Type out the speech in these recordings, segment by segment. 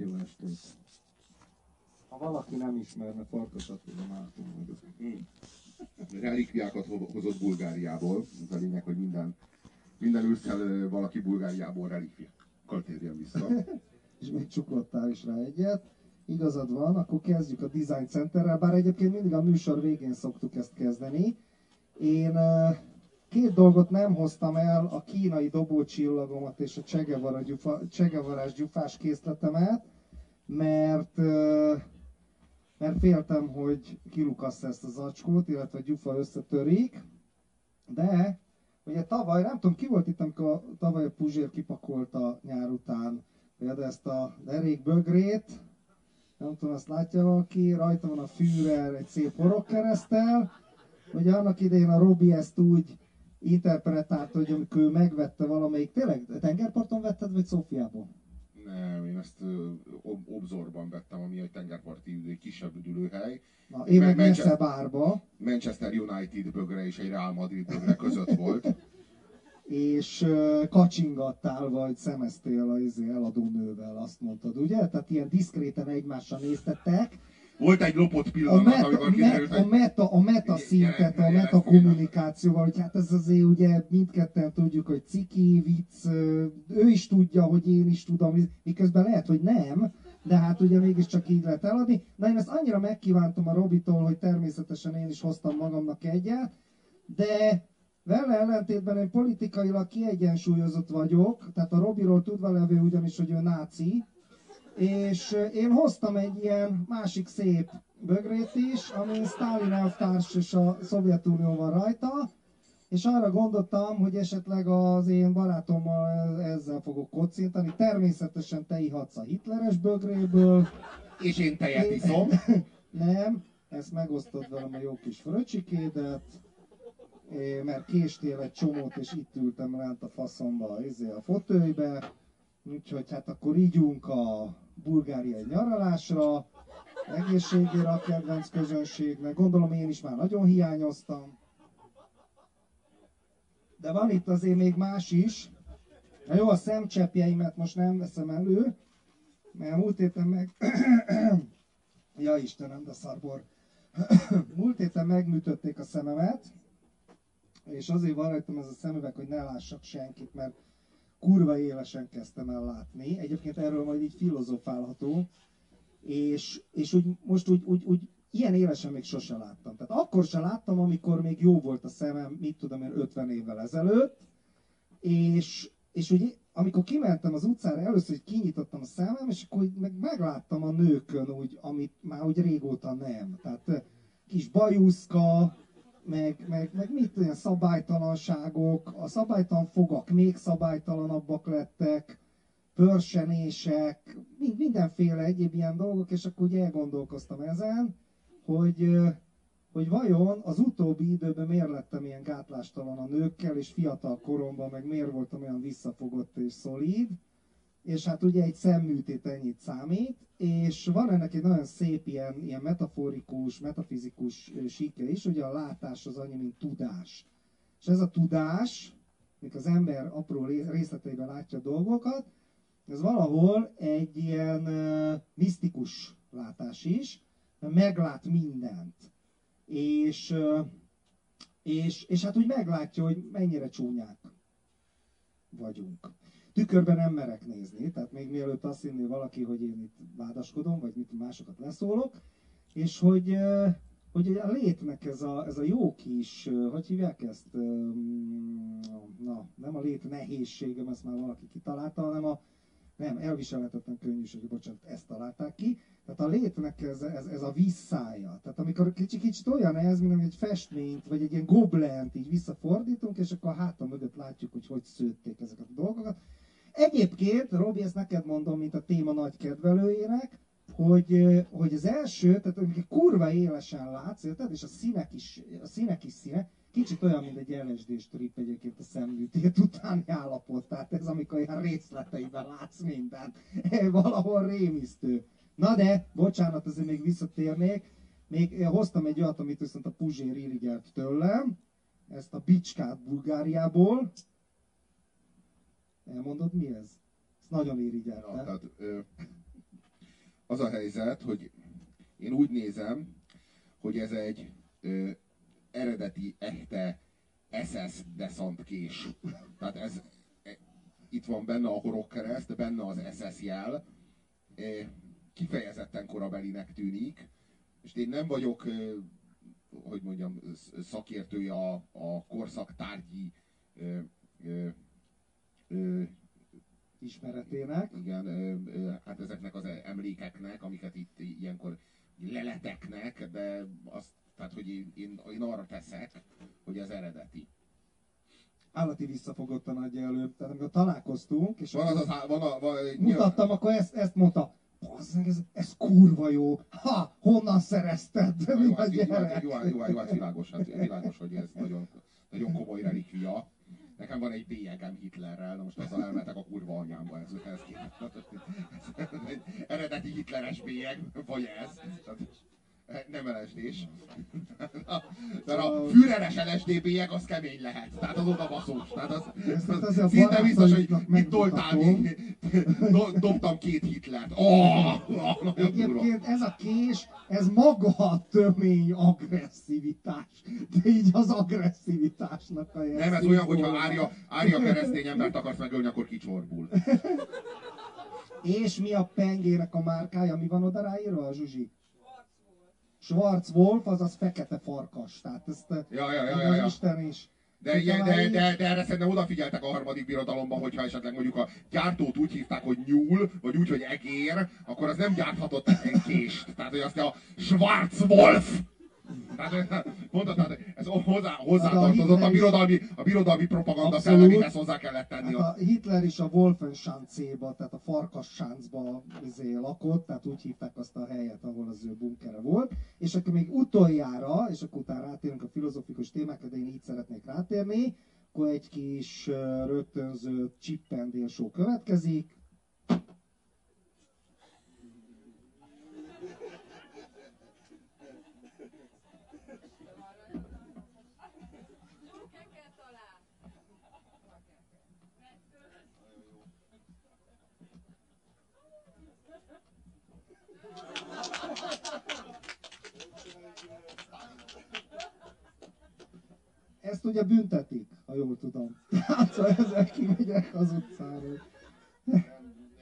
Jó estét. Ha valaki nem ismerne Farkasat, a Márton vagyok. relikviákat ho- hozott Bulgáriából. Ez a lényeg, hogy minden, minden ősszel valaki Bulgáriából relikviákkal térjen vissza. És még csuklottál is rá egyet. Igazad van, akkor kezdjük a Design Centerrel, bár egyébként mindig a műsor végén szoktuk ezt kezdeni. Én ö, két dolgot nem hoztam el, a kínai dobócsillagomat és a Csegevara gyufa, Csegevarás gyufás készletemet, mert mert féltem, hogy kilukassz ezt az acskót, illetve a gyufa összetörik, de ugye tavaly, nem tudom, ki volt itt, amikor tavaly a Puzsér kipakolta nyár után például ezt a derék bögrét, nem tudom, azt látja valaki, rajta van a Führer egy szép horogkeresztel, ugye annak idején a Robi ezt úgy interpretálta, hogy amikor ő megvette valamelyik, tényleg tengerparton vetted, vagy Szófiában? Nem, én ezt Ob- Obzorban vettem, ami egy tengerparti egy kisebb üdülőhely. Na, én meg Manchester- bárba, Manchester United bögre és egy Real Madrid bögre között volt. és ö, kacsingattál, vagy szemeztél a izé, eladó nővel, azt mondtad, ugye? Tehát ilyen diszkréten egymásra néztetek. Volt egy lopott A pillanat, meta, amikor kiderült, a meta, a meta szintet, a meta kommunikációval, hogy hát ez azért ugye mindketten tudjuk, hogy ciki, vicc, ő is tudja, hogy én is tudom, miközben lehet, hogy nem, de hát ugye mégiscsak így lehet eladni. Na én ezt annyira megkívántam a Robitól, hogy természetesen én is hoztam magamnak egyet, de vele ellentétben én politikailag kiegyensúlyozott vagyok, tehát a Robiról tudva levő ugyanis, hogy ő náci, és én hoztam egy ilyen másik szép bögrét is, ami Stalin elvtárs és a Szovjetunió van rajta, és arra gondoltam, hogy esetleg az én barátommal ezzel fogok kocintani. Természetesen te ihatsz a hitleres bögréből, és én tejet iszom. nem, ezt megosztod velem a jó kis fröcsikédet, mert késtél egy csomót, és itt ültem ránt a faszomba, izé, a fotőibe, úgyhogy hát akkor ígyunk a bulgáriai nyaralásra, egészségére a kedvenc közönségnek, gondolom én is már nagyon hiányoztam. De van itt azért még más is. Na jó, a szemcseppjeimet most nem veszem elő, mert múlt héten meg... ja Istenem, de szarbor. múlt héten megműtötték a szememet, és azért van rajtam ez a szemüveg, hogy ne lássak senkit, mert kurva élesen kezdtem el látni. Egyébként erről majd így filozofálható, és, és úgy, most úgy, úgy, úgy ilyen élesen még sose láttam. Tehát akkor se láttam, amikor még jó volt a szemem, mit tudom én, 50 évvel ezelőtt, és, és úgy, amikor kimentem az utcára, először hogy kinyitottam a szemem, és akkor meg megláttam a nőkön úgy, amit már úgy régóta nem. Tehát eh, kis bajuszka, meg, meg, meg mit olyan szabálytalanságok, a szabálytalan fogak még szabálytalanabbak lettek, pörsenések, mind, mindenféle egyéb ilyen dolgok, és akkor ugye elgondolkoztam ezen, hogy, hogy vajon az utóbbi időben miért lettem ilyen gátlástalan a nőkkel, és fiatal koromban meg miért voltam olyan visszafogott és szolíd, és hát ugye egy szemműtét ennyit számít, és van ennek egy nagyon szép ilyen, ilyen metaforikus, metafizikus síke is, ugye a látás az annyi, mint tudás. És ez a tudás, mikor az ember apró ré- részleteiben látja a dolgokat, ez valahol egy ilyen ö, misztikus látás is, mert meglát mindent. És, ö, és, és hát úgy meglátja, hogy mennyire csúnyák vagyunk. Tükörben nem merek nézni, tehát még mielőtt azt hinné valaki, hogy én itt vádaskodom, vagy mit másokat leszólok, és hogy, hogy a létnek ez a, ez a jó kis, hogy hívják ezt, Ö, na, nem a lét nehézségem, ezt már valaki kitalálta, hanem a, nem, elviselhetetlen könnyűség, bocsánat, ezt találták ki. Tehát a létnek ez, ez, ez a visszája. Tehát amikor kicsit, kicsit olyan ez, mint egy festményt, vagy egy ilyen goblent így visszafordítunk, és akkor a hátam mögött látjuk, hogy hogy szőtték ezeket a dolgokat. Egyébként, Robi, ezt neked mondom, mint a téma nagy kedvelőjének, hogy, hogy az első, tehát amikor kurva élesen látsz, érted? és a színek is, a színek is színe, kicsit olyan, mint egy LSD strip egyébként a szemműtét utáni állapot, tehát ez amikor ilyen részleteiben látsz mindent, valahol rémisztő. Na de, bocsánat, azért még visszatérnék, még hoztam egy olyat, amit viszont a Puzsér irigyelt tőlem, ezt a bicskát Bulgáriából. Elmondod mi ez? Ezt nagyon Ja, irigyelte. tehát, ö, az a helyzet, hogy én úgy nézem, hogy ez egy ö, eredeti, echte SS deszantkés. Tehát ez, e, itt van benne a horogkereszt, benne az SS jel, e, kifejezetten korabelinek tűnik, és én nem vagyok, ö, hogy mondjam, szakértője a, a korszak tárgyi ö, ö, ö, ismeretének. Igen, ö, ö, hát ezeknek az emlékeknek, amiket itt ilyenkor leleteknek, de azt, tehát, hogy én, én, én arra teszek, hogy ez eredeti. Állati visszafogottan adja elő. Tehát amikor találkoztunk, és van az, az, van a, van, mutattam, nyilván... akkor ezt, ezt mondta, ez, ez kurva jó. Ha, honnan szerezted? Jó, jó, hát, jó, hát, jó, jó, jó, hát világos, hát világos, hogy ez nagyon, nagyon komoly relikvia. Nekem van egy bélyegem Hitlerrel, na most azzal elmetek a kurva anyámba, ez, ez, ez, ez eredeti hitleres bélyeg, vagy ez. Nem LSD-s. De a Führeres LSD bélyeg az kemény lehet. Tehát az oda baszós. Tehát az, az, az szinte biztos, hogy itt toltál még, dobtam két Hitlert. Oh, oh, Egyébként ez a kés, ez maga a tömény agresszivitás. De így az agresszivitásnak a Nem, ez olyan, hogyha Ária, Ária keresztény embert akarsz megölni, akkor kicsorbul. És mi a pengének a márkája? Mi van oda ráírva, a Zsuzsi? Schwarzwolf, azaz fekete farkas. Tehát ezt ja, ja, ja, ja, ja. Isten is. De, de, de, de, de erre szerintem odafigyeltek a harmadik birodalomban, hogyha esetleg mondjuk a gyártót úgy hívták, hogy nyúl, vagy úgy, hogy egér, akkor az nem gyárthatott egy kést. Tehát, hogy azt a Schwarzwolf tehát mondta, tehát ez hozzá, hozzátartozott a, a birodalmi, a birodalmi propaganda Abszolút. szelleméhez hozzá kellett tenni. Hát a Hitler is a Wolfenschanzéba, tehát a Farkassáncba izé lakott, tehát úgy hívták azt a helyet, ahol az ő bunkere volt. És akkor még utoljára, és akkor utána rátérünk a filozofikus témákra, de én így szeretnék rátérni, akkor egy kis rögtönző csippendél show következik, Ezt ugye büntetik, ha jól tudom. Hát szóval ezek kimegyek az utcáról.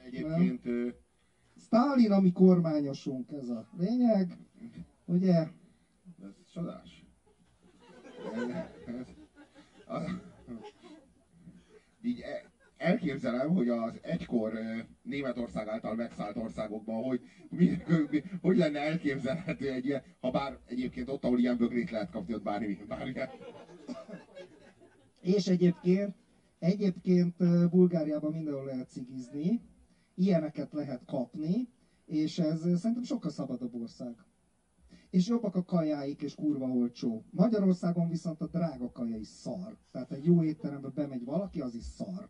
Egyébként... Nem? Stalin, ami kormányosunk, ez a lényeg. Ugye? Ez csodás. Így e- elképzelem, hogy az egykor Németország által megszállt országokban, hogy mi, mi, hogy lenne elképzelhető egy ilyen, ha bár egyébként ott, ahol ilyen bögrét lehet kapni, ott bármi, bármi. És egyébként, egyébként Bulgáriában mindenhol lehet cigizni, ilyeneket lehet kapni, és ez szerintem sokkal szabadabb ország. És jobbak a kajáik, és kurva olcsó. Magyarországon viszont a drága kaja is szar. Tehát egy jó étterembe bemegy valaki, az is szar.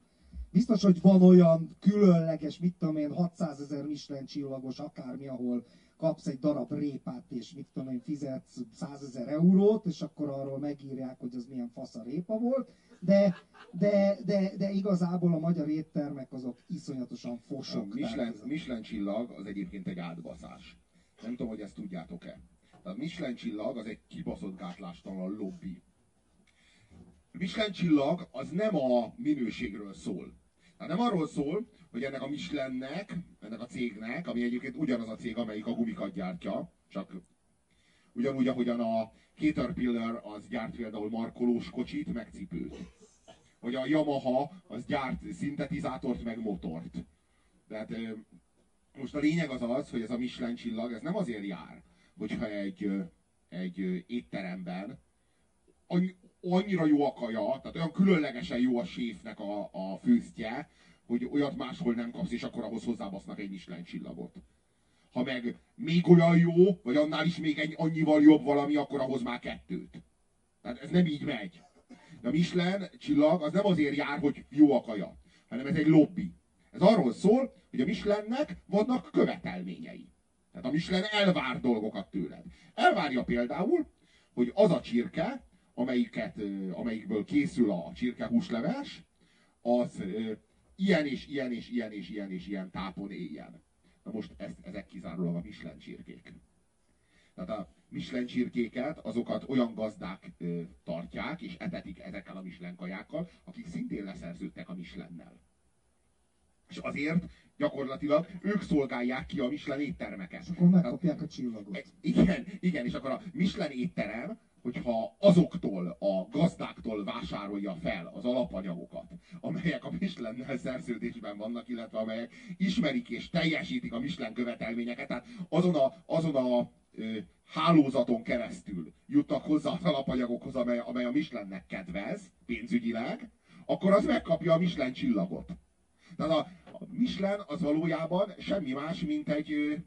Biztos, hogy van olyan különleges, mit tudom én, 600 ezer Michelin csillagos, akármi, ahol kapsz egy darab répát, és mit tudom én, fizetsz 100 ezer eurót, és akkor arról megírják, hogy az milyen fasz a répa volt, de, de, de, de igazából a magyar éttermek azok iszonyatosan fosok. A Michelin, Michelin csillag az egyébként egy átbaszás. Nem tudom, hogy ezt tudjátok-e. A Michelin csillag az egy kibaszott gátlástalan lobby. A Michelin csillag az nem a minőségről szól. Tehát nem arról szól, hogy ennek a Michelinnek, ennek a cégnek, ami egyébként ugyanaz a cég, amelyik a gumikat gyártja, csak ugyanúgy, ahogyan a Caterpillar az gyárt például markolós kocsit, meg cipőt. Vagy a Yamaha az gyárt szintetizátort, meg motort. Tehát most a lényeg az az, hogy ez a Michelin csillag, ez nem azért jár, hogyha egy, egy étteremben annyira jó a kaja, tehát olyan különlegesen jó a séfnek a, a főztje, hogy olyat máshol nem kapsz, és akkor ahhoz hozzábasznak egy Michelin csillagot. Ha meg még olyan jó, vagy annál is még egy annyival jobb valami, akkor ahhoz már kettőt. Tehát ez nem így megy. De a Michelin csillag az nem azért jár, hogy jó a kaja, hanem ez egy lobby. Ez arról szól, hogy a Michelinnek vannak követelményei. Tehát a Michelin elvár dolgokat tőled. Elvárja például, hogy az a csirke, amelyiket, amelyikből készül a csirkehúsleves, az ilyen és ilyen és ilyen és ilyen és ilyen tápon éljen. Na most ez, ezek kizárólag a Michelin csirkék. Tehát a Michelin csirkéket, azokat olyan gazdák ö, tartják, és etetik ezekkel a Michelin kajákkal, akik szintén leszerződtek a Michelennel. És azért gyakorlatilag ők szolgálják ki a Michelin éttermeket. És akkor megkapják a csillagot. E, igen, igen, és akkor a Michelin étterem, hogyha azoktól, a gazdáktól vásárolja fel az alapanyagokat, amelyek a Michelin szerződésben vannak, illetve amelyek ismerik és teljesítik a Michelin követelményeket, tehát azon a, azon a ö, hálózaton keresztül jutnak hozzá az alapanyagokhoz, amely, amely a Michelinnek kedvez, pénzügyileg, akkor az megkapja a Michelin csillagot. Tehát a, a Michelin az valójában semmi más, mint egy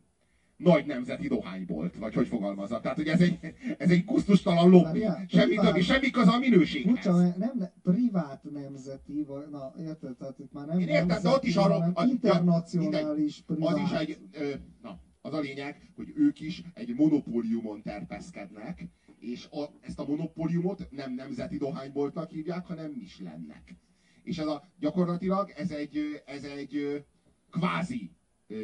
nagy nemzeti dohánybolt, vagy hogy fogalmazza. Tehát, hogy ez egy, ez egy kusztustalan lobby. Semmi többi, semmi köze a minőséghez. Mert nem ne, privát nemzeti, vagy, na érted, tehát itt már nem Én értem, de nemzeti, ott is hanem a- ja, internacionális Az privát. is egy, ö, na, az a lényeg, hogy ők is egy monopóliumon terpeszkednek, és a, ezt a monopóliumot nem nemzeti dohányboltnak hívják, hanem Michelinnek. És ez a, gyakorlatilag ez egy, ez egy kvázi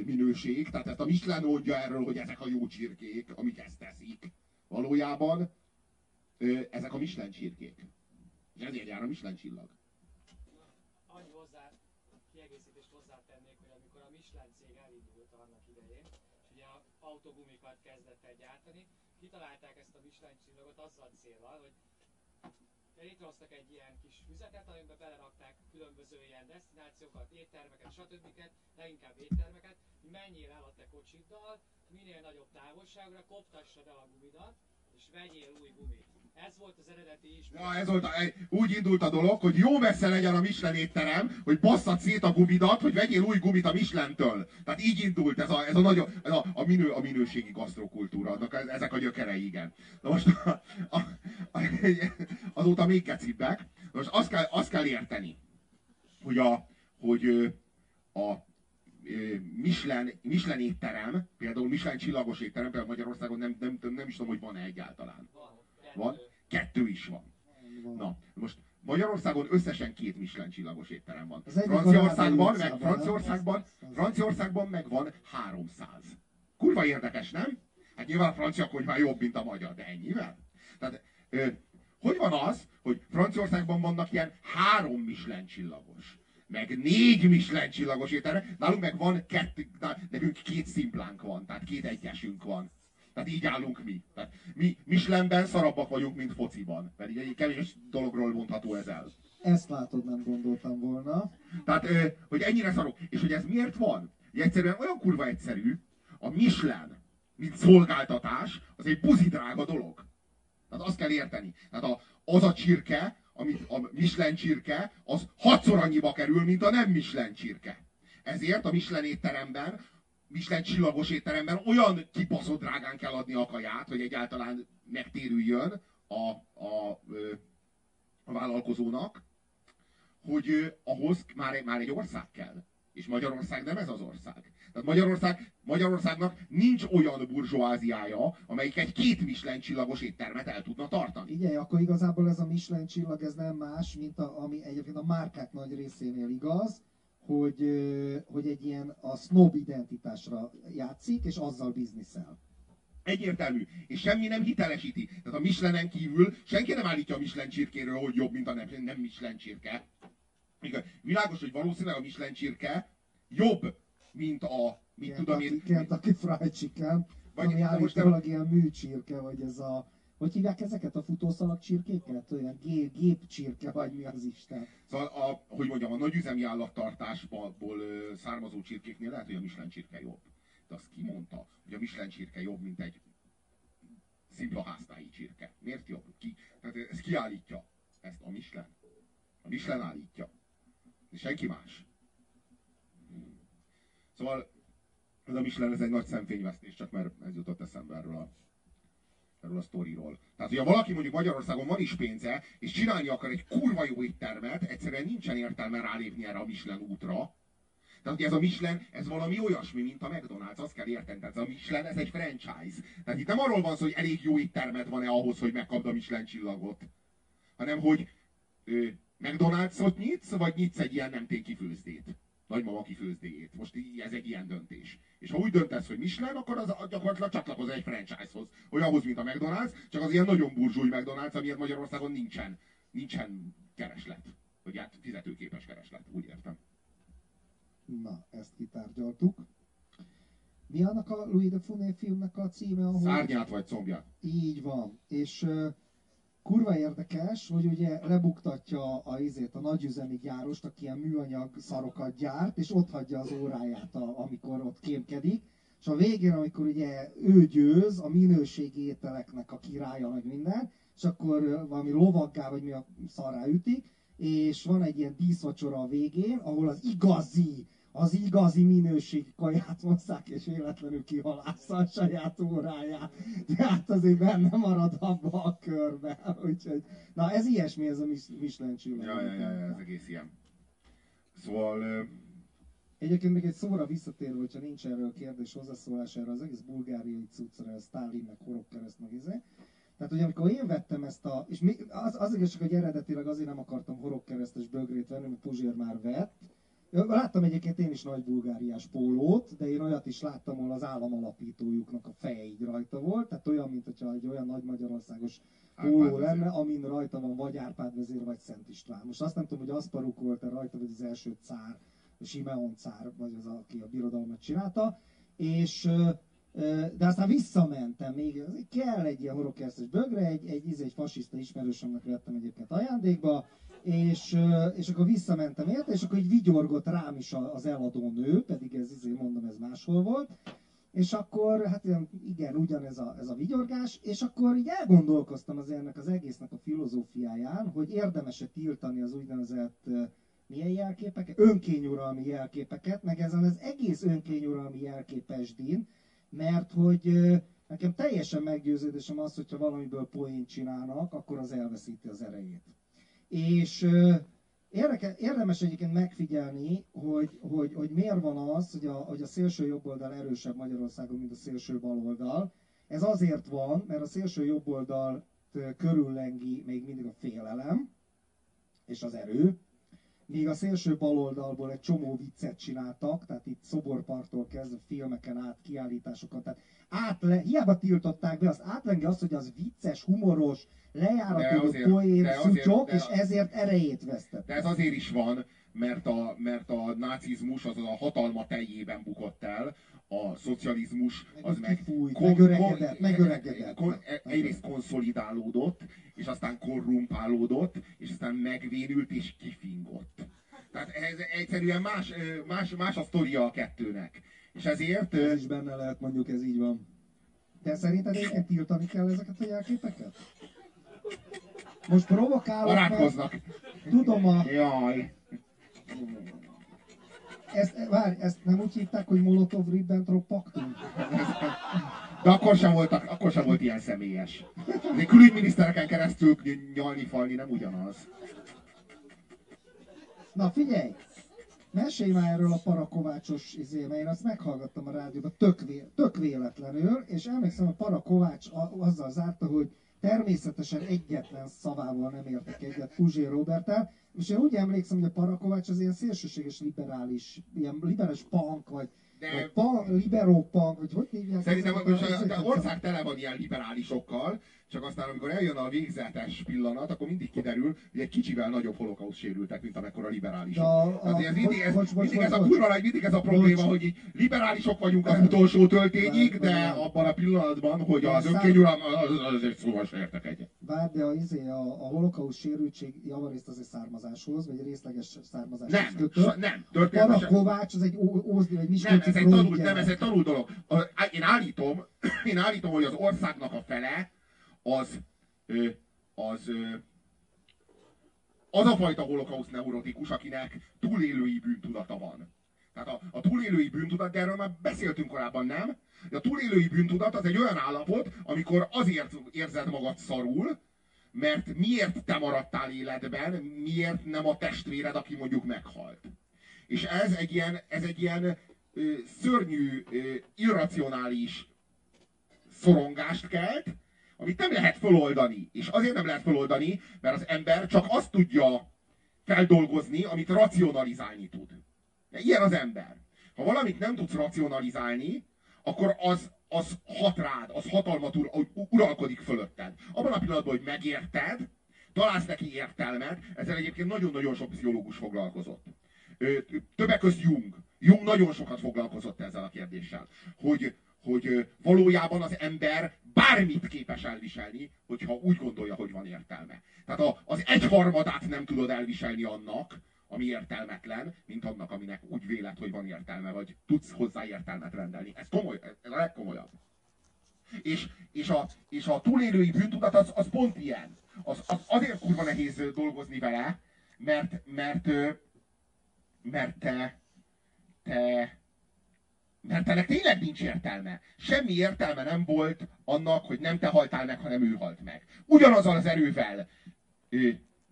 minőség, tehát ezt a Michelin mondja erről, hogy ezek a jó csirkék, amik ezt teszik. Valójában ezek a Michelin csirkék. És ezért jár a Michelin csillag. annyi hozzá, kiegészítést hozzátennék, hogy amikor a Michelin cég elindult annak idején, és ugye a autogumikat kezdett el gyártani, kitalálták ezt a Michelin csillagot azzal célral, hogy létrehoztak egy ilyen kis füzetet, amiben belerakták különböző ilyen destinációkat, éttermeket, stb. leginkább éttermeket, hogy menjél el a te kocsiddal, minél nagyobb távolságra, koptassad el a gumidat, és vegyél új gumit. Ez volt az eredeti is. Ja, ez volt a, úgy indult a dolog, hogy jó messze legyen a Michelin étterem, hogy basszad szét a gumidat, hogy vegyél új gumit a Michelin-től. Tehát így indult ez a, ez a, nagyon, ez a, a, minő, a minőségi gasztrokultúra, annak ezek a gyökerei, igen. Na most a, a, a, azóta még kecibbek. Most azt kell, azt kell érteni, hogy a, hogy a Michelin, Michelin étterem, például Michelin csillagos étterem, például Magyarországon nem, nem, nem is tudom, hogy van-e egyáltalán. Van. Van? Kettő is van. Na, most Magyarországon összesen két Michelin csillagos étterem van. Franciaországban meg, Franciaországban? Franciaországban meg van 300. Kurva érdekes, nem? Hát nyilván a francia konyha jobb, mint a magyar, de ennyivel? Tehát, ö, hogy van az, hogy Franciaországban vannak ilyen három Michelin csillagos, meg négy Michelin csillagos étterem, nálunk meg van kettő, na, nekünk két szimplánk van, tehát két egyesünk van. Tehát így állunk mi. Tehát mi Michelinben szarabbak vagyunk, mint fociban. Pedig egy kevés dologról mondható ez el. Ezt látod, nem gondoltam volna. Tehát, hogy ennyire szarok. És hogy ez miért van? Ugye egyszerűen olyan kurva egyszerű, a Michelin, mint szolgáltatás, az egy buzidrága dolog. Tehát azt kell érteni. Tehát a, az a csirke, amit a Michelin csirke, az hatszor annyiba kerül, mint a nem Michelin csirke. Ezért a Michelin étteremben, Michelin csillagos étteremben olyan kipaszott drágán kell adni a kaját, hogy egyáltalán megtérüljön a, a, a vállalkozónak, hogy ahhoz már, már egy ország kell. És Magyarország nem ez az ország. Tehát Magyarország, Magyarországnak nincs olyan burzsóáziája, amelyik egy két Michelin csillagos éttermet el tudna tartani. Igen, akkor igazából ez a Michelin csillag, ez nem más, mint a, ami egyébként a márkák nagy részénél igaz, hogy, hogy egy ilyen a snob identitásra játszik, és azzal bizniszel. Egyértelmű. És semmi nem hitelesíti. Tehát a Michelinen kívül senki nem állítja a Michelin csirkéről, hogy jobb, mint a nem, nem Michelin csirke. Igaz, Világos, hogy valószínűleg a Michelin csirke jobb, mint a, mit tudom én, Kentucky Fried Chicken, Vagy- ami na most állítólag ilyen műcsirke, vagy ez a... Hogy hívják ezeket a futószalag csirkéket? Olyan gép, gépcsirke, vagy mi az Isten? Szóval, a, hogy mondjam, a nagyüzemi állattartásból ö, származó csirkéknél lehet, hogy a Michelin csirke jobb. De azt ki mondta, hogy a Michelin csirke jobb, mint egy szimpla háztáji csirke. Miért jobb? Ki? Tehát ez kiállítja ezt a Michelin. A Michelin állítja. És senki más. Szóval ez a Michelin, ez egy nagy szemfényvesztés, csak mert ez jutott eszembe erről a erről a sztoriról. Tehát, hogyha valaki mondjuk Magyarországon van is pénze, és csinálni akar egy kurva jó éttermet, egyszerűen nincsen értelme rálépni erre a Michelin útra. Tehát ugye ez a Michelin, ez valami olyasmi, mint a McDonald's, azt kell érteni. Tehát ez a Michelin, ez egy franchise. Tehát itt nem arról van szó, hogy elég jó éttermed van-e ahhoz, hogy megkapd a Michelin csillagot, hanem hogy ö, McDonald's-ot nyitsz, vagy nyitsz egy ilyen nem téki főzdét. Nagymama kifőzdéjét. Most ez egy ilyen döntés. És ha úgy döntesz, hogy Michelin, akkor az gyakorlatilag csatlakoz egy franchise-hoz. Olyanhoz, mint a McDonald's, csak az ilyen nagyon burzsúj McDonald's, amiért Magyarországon nincsen, nincsen kereslet. Vagy hát fizetőképes kereslet, úgy értem. Na, ezt kitárgyaltuk. Mi annak a Louis de Funé filmnek a címe? Ahol... Szárnyát vagy combját. Így van. És uh, kurva érdekes, hogy ugye lebuktatja a, izét, a nagyüzemi gyárost, aki ilyen műanyag szarokat gyárt, és ott hagyja az óráját, a, amikor ott kémkedik. És a végén, amikor ugye ő győz, a minőségi ételeknek a királya, meg minden, és akkor valami lovaggá, vagy mi a szarrá ütik, és van egy ilyen díszvacsora a végén, ahol az igazi az igazi minőség kaját hozzák, és véletlenül kihalásza a saját óráját. Tehát azért benne marad abba a körbe. Úgyhogy, na ez ilyesmi, ez a Michelin csillag. Ja, ja, ja, ez egész ilyen. Szóval... Egyébként még egy szóra visszatérve, hogyha nincs erről kérdés hozzászólás erre az egész bulgáriai cuccra, a Stalin, meg Horogkereszt, meg izé. Tehát, hogy amikor én vettem ezt a, és mi, az, az igazság, hogy eredetileg azért nem akartam horogkeresztes bögrét venni, mert Puzsér már vett, Láttam egyébként én is nagy bulgáriás pólót, de én olyat is láttam, ahol az állam alapítójuknak a feje így rajta volt, tehát olyan, mint hogyha egy olyan nagy magyarországos póló lenne, amin rajta van vagy Árpád vezér, vagy Szent István. Most azt nem tudom, hogy Aszparuk volt-e rajta, vagy az első cár, Simeon cár, vagy az, aki a birodalmat csinálta, és de aztán visszamentem, még kell egy ilyen horogkeresztes bögre, egy, egy, egy fasiszta ismerősömnek vettem egyébként ajándékba, és, és akkor visszamentem érte, és akkor így vigyorgott rám is az eladó nő, pedig ez izé mondom, ez máshol volt, és akkor, hát igen, ugyanez a, ez a vigyorgás, és akkor így elgondolkoztam az ennek az egésznek a filozófiáján, hogy érdemes-e tiltani az úgynevezett milyen jelképeket? Önkényuralmi jelképeket, meg ezen az egész önkényuralmi jelképesdin, mert hogy nekem teljesen meggyőződésem az, hogyha valamiből poént csinálnak, akkor az elveszíti az erejét. És érdeke, érdemes egyébként megfigyelni, hogy, hogy, hogy miért van az, hogy a, hogy a szélső jobboldal erősebb Magyarországon, mint a szélső baloldal. Ez azért van, mert a szélső jobboldal körüllengi még mindig a félelem és az erő, míg a szélső baloldalból egy csomó viccet csináltak, tehát itt szoborparttól kezdve filmeken át, kiállításokat, tehát átle, hiába tiltották be, azt átlengi az, hogy az vicces, humoros, lejáratodó poén, szutyok, és ezért erejét vesztett. De ez azért is van, mert a, mert a nácizmus az a hatalma teljében bukott el, a szocializmus az meg, kifújt, kon, megöregedett, megöregedett. Kon, egyrészt konszolidálódott, és aztán korrumpálódott, és aztán megvénült és kifingott. Tehát ez egyszerűen más, más, más a sztoria a kettőnek. És ezért... Ez is benne lehet, mondjuk ez így van. De szerinted egyébként tiltani kell ezeket a jelképeket? Most provokálok, Barátkoznak. Tudom a... Jaj. Ezt, várj, ezt nem úgy hívták, hogy Molotov-Ribbentrop paktum? De akkor sem, voltak, akkor sem volt ilyen személyes. De külügyminisztereken keresztül nyalni, falni nem ugyanaz. Na figyelj! Mesélj már erről a Parakovácsos izé, mert én azt meghallgattam a rádióban tök, vé, tök véletlenül, és emlékszem, a Parakovács azzal zárta, hogy természetesen egyetlen szavával nem értek egyet Puzsé Robertel, és én úgy emlékszem, hogy a Parakovács az ilyen szélsőséges liberális, ilyen liberális punk, vagy de... Punk, liberó punk, vagy hogy hívják? Szerintem most az ország tele van ilyen liberálisokkal, csak aztán amikor eljön a végzetes pillanat, akkor mindig kiderül, hogy egy kicsivel nagyobb holokauszt sérültek, mint amekkora liberálisok. A, a, ez mindig, ez, bocs, bocs, mindig bocs, ez a kurva nagy, mindig ez a probléma, bocs. hogy így liberálisok vagyunk az utolsó töltényig, de abban a pillanatban, hogy az önkényuram, az, az egy szóval se értek egyet. Bár de a, izé, a, a holokauszt sérültség javarészt az egy származáshoz, vagy részleges származáshoz nem, kötött. Nem, történetesen. Parakovács az egy ózdi, vagy nem, ez egy tanult, nem, ez egy tanult dolog. Én állítom, én állítom, hogy az országnak a fele az, az, az a fajta holokauszt neurotikus, akinek túlélői bűntudata van. Tehát a, a túlélői bűntudat, de erről már beszéltünk korábban, nem? A túlélői bűntudat az egy olyan állapot, amikor azért érzed magad szarul, mert miért te maradtál életben, miért nem a testvéred, aki mondjuk meghalt. És ez egy ilyen, ez egy ilyen ö, szörnyű, ö, irracionális szorongást kelt, amit nem lehet feloldani. És azért nem lehet feloldani, mert az ember csak azt tudja feldolgozni, amit racionalizálni tud. Ilyen az ember. Ha valamit nem tudsz racionalizálni, akkor az, az hat rád, az hatalmat ur, uralkodik fölötted. Abban a pillanatban, hogy megérted, találsz neki értelmet, ezzel egyébként nagyon-nagyon sok pszichológus foglalkozott. Többek között Jung. Jung nagyon sokat foglalkozott ezzel a kérdéssel, hogy, hogy valójában az ember bármit képes elviselni, hogyha úgy gondolja, hogy van értelme. Tehát a, az egyharmadát nem tudod elviselni annak, ami értelmetlen, mint annak, aminek úgy véled, hogy van értelme, vagy tudsz hozzá értelmet rendelni. Ez komoly, ez a legkomolyabb. És, és, a, és a túlélői bűntudat az, az pont ilyen. Az, az azért kurva nehéz dolgozni vele, mert, mert, mert te, te, mert ennek tényleg nincs értelme. Semmi értelme nem volt annak, hogy nem te haltál meg, hanem ő halt meg. Ugyanazzal az erővel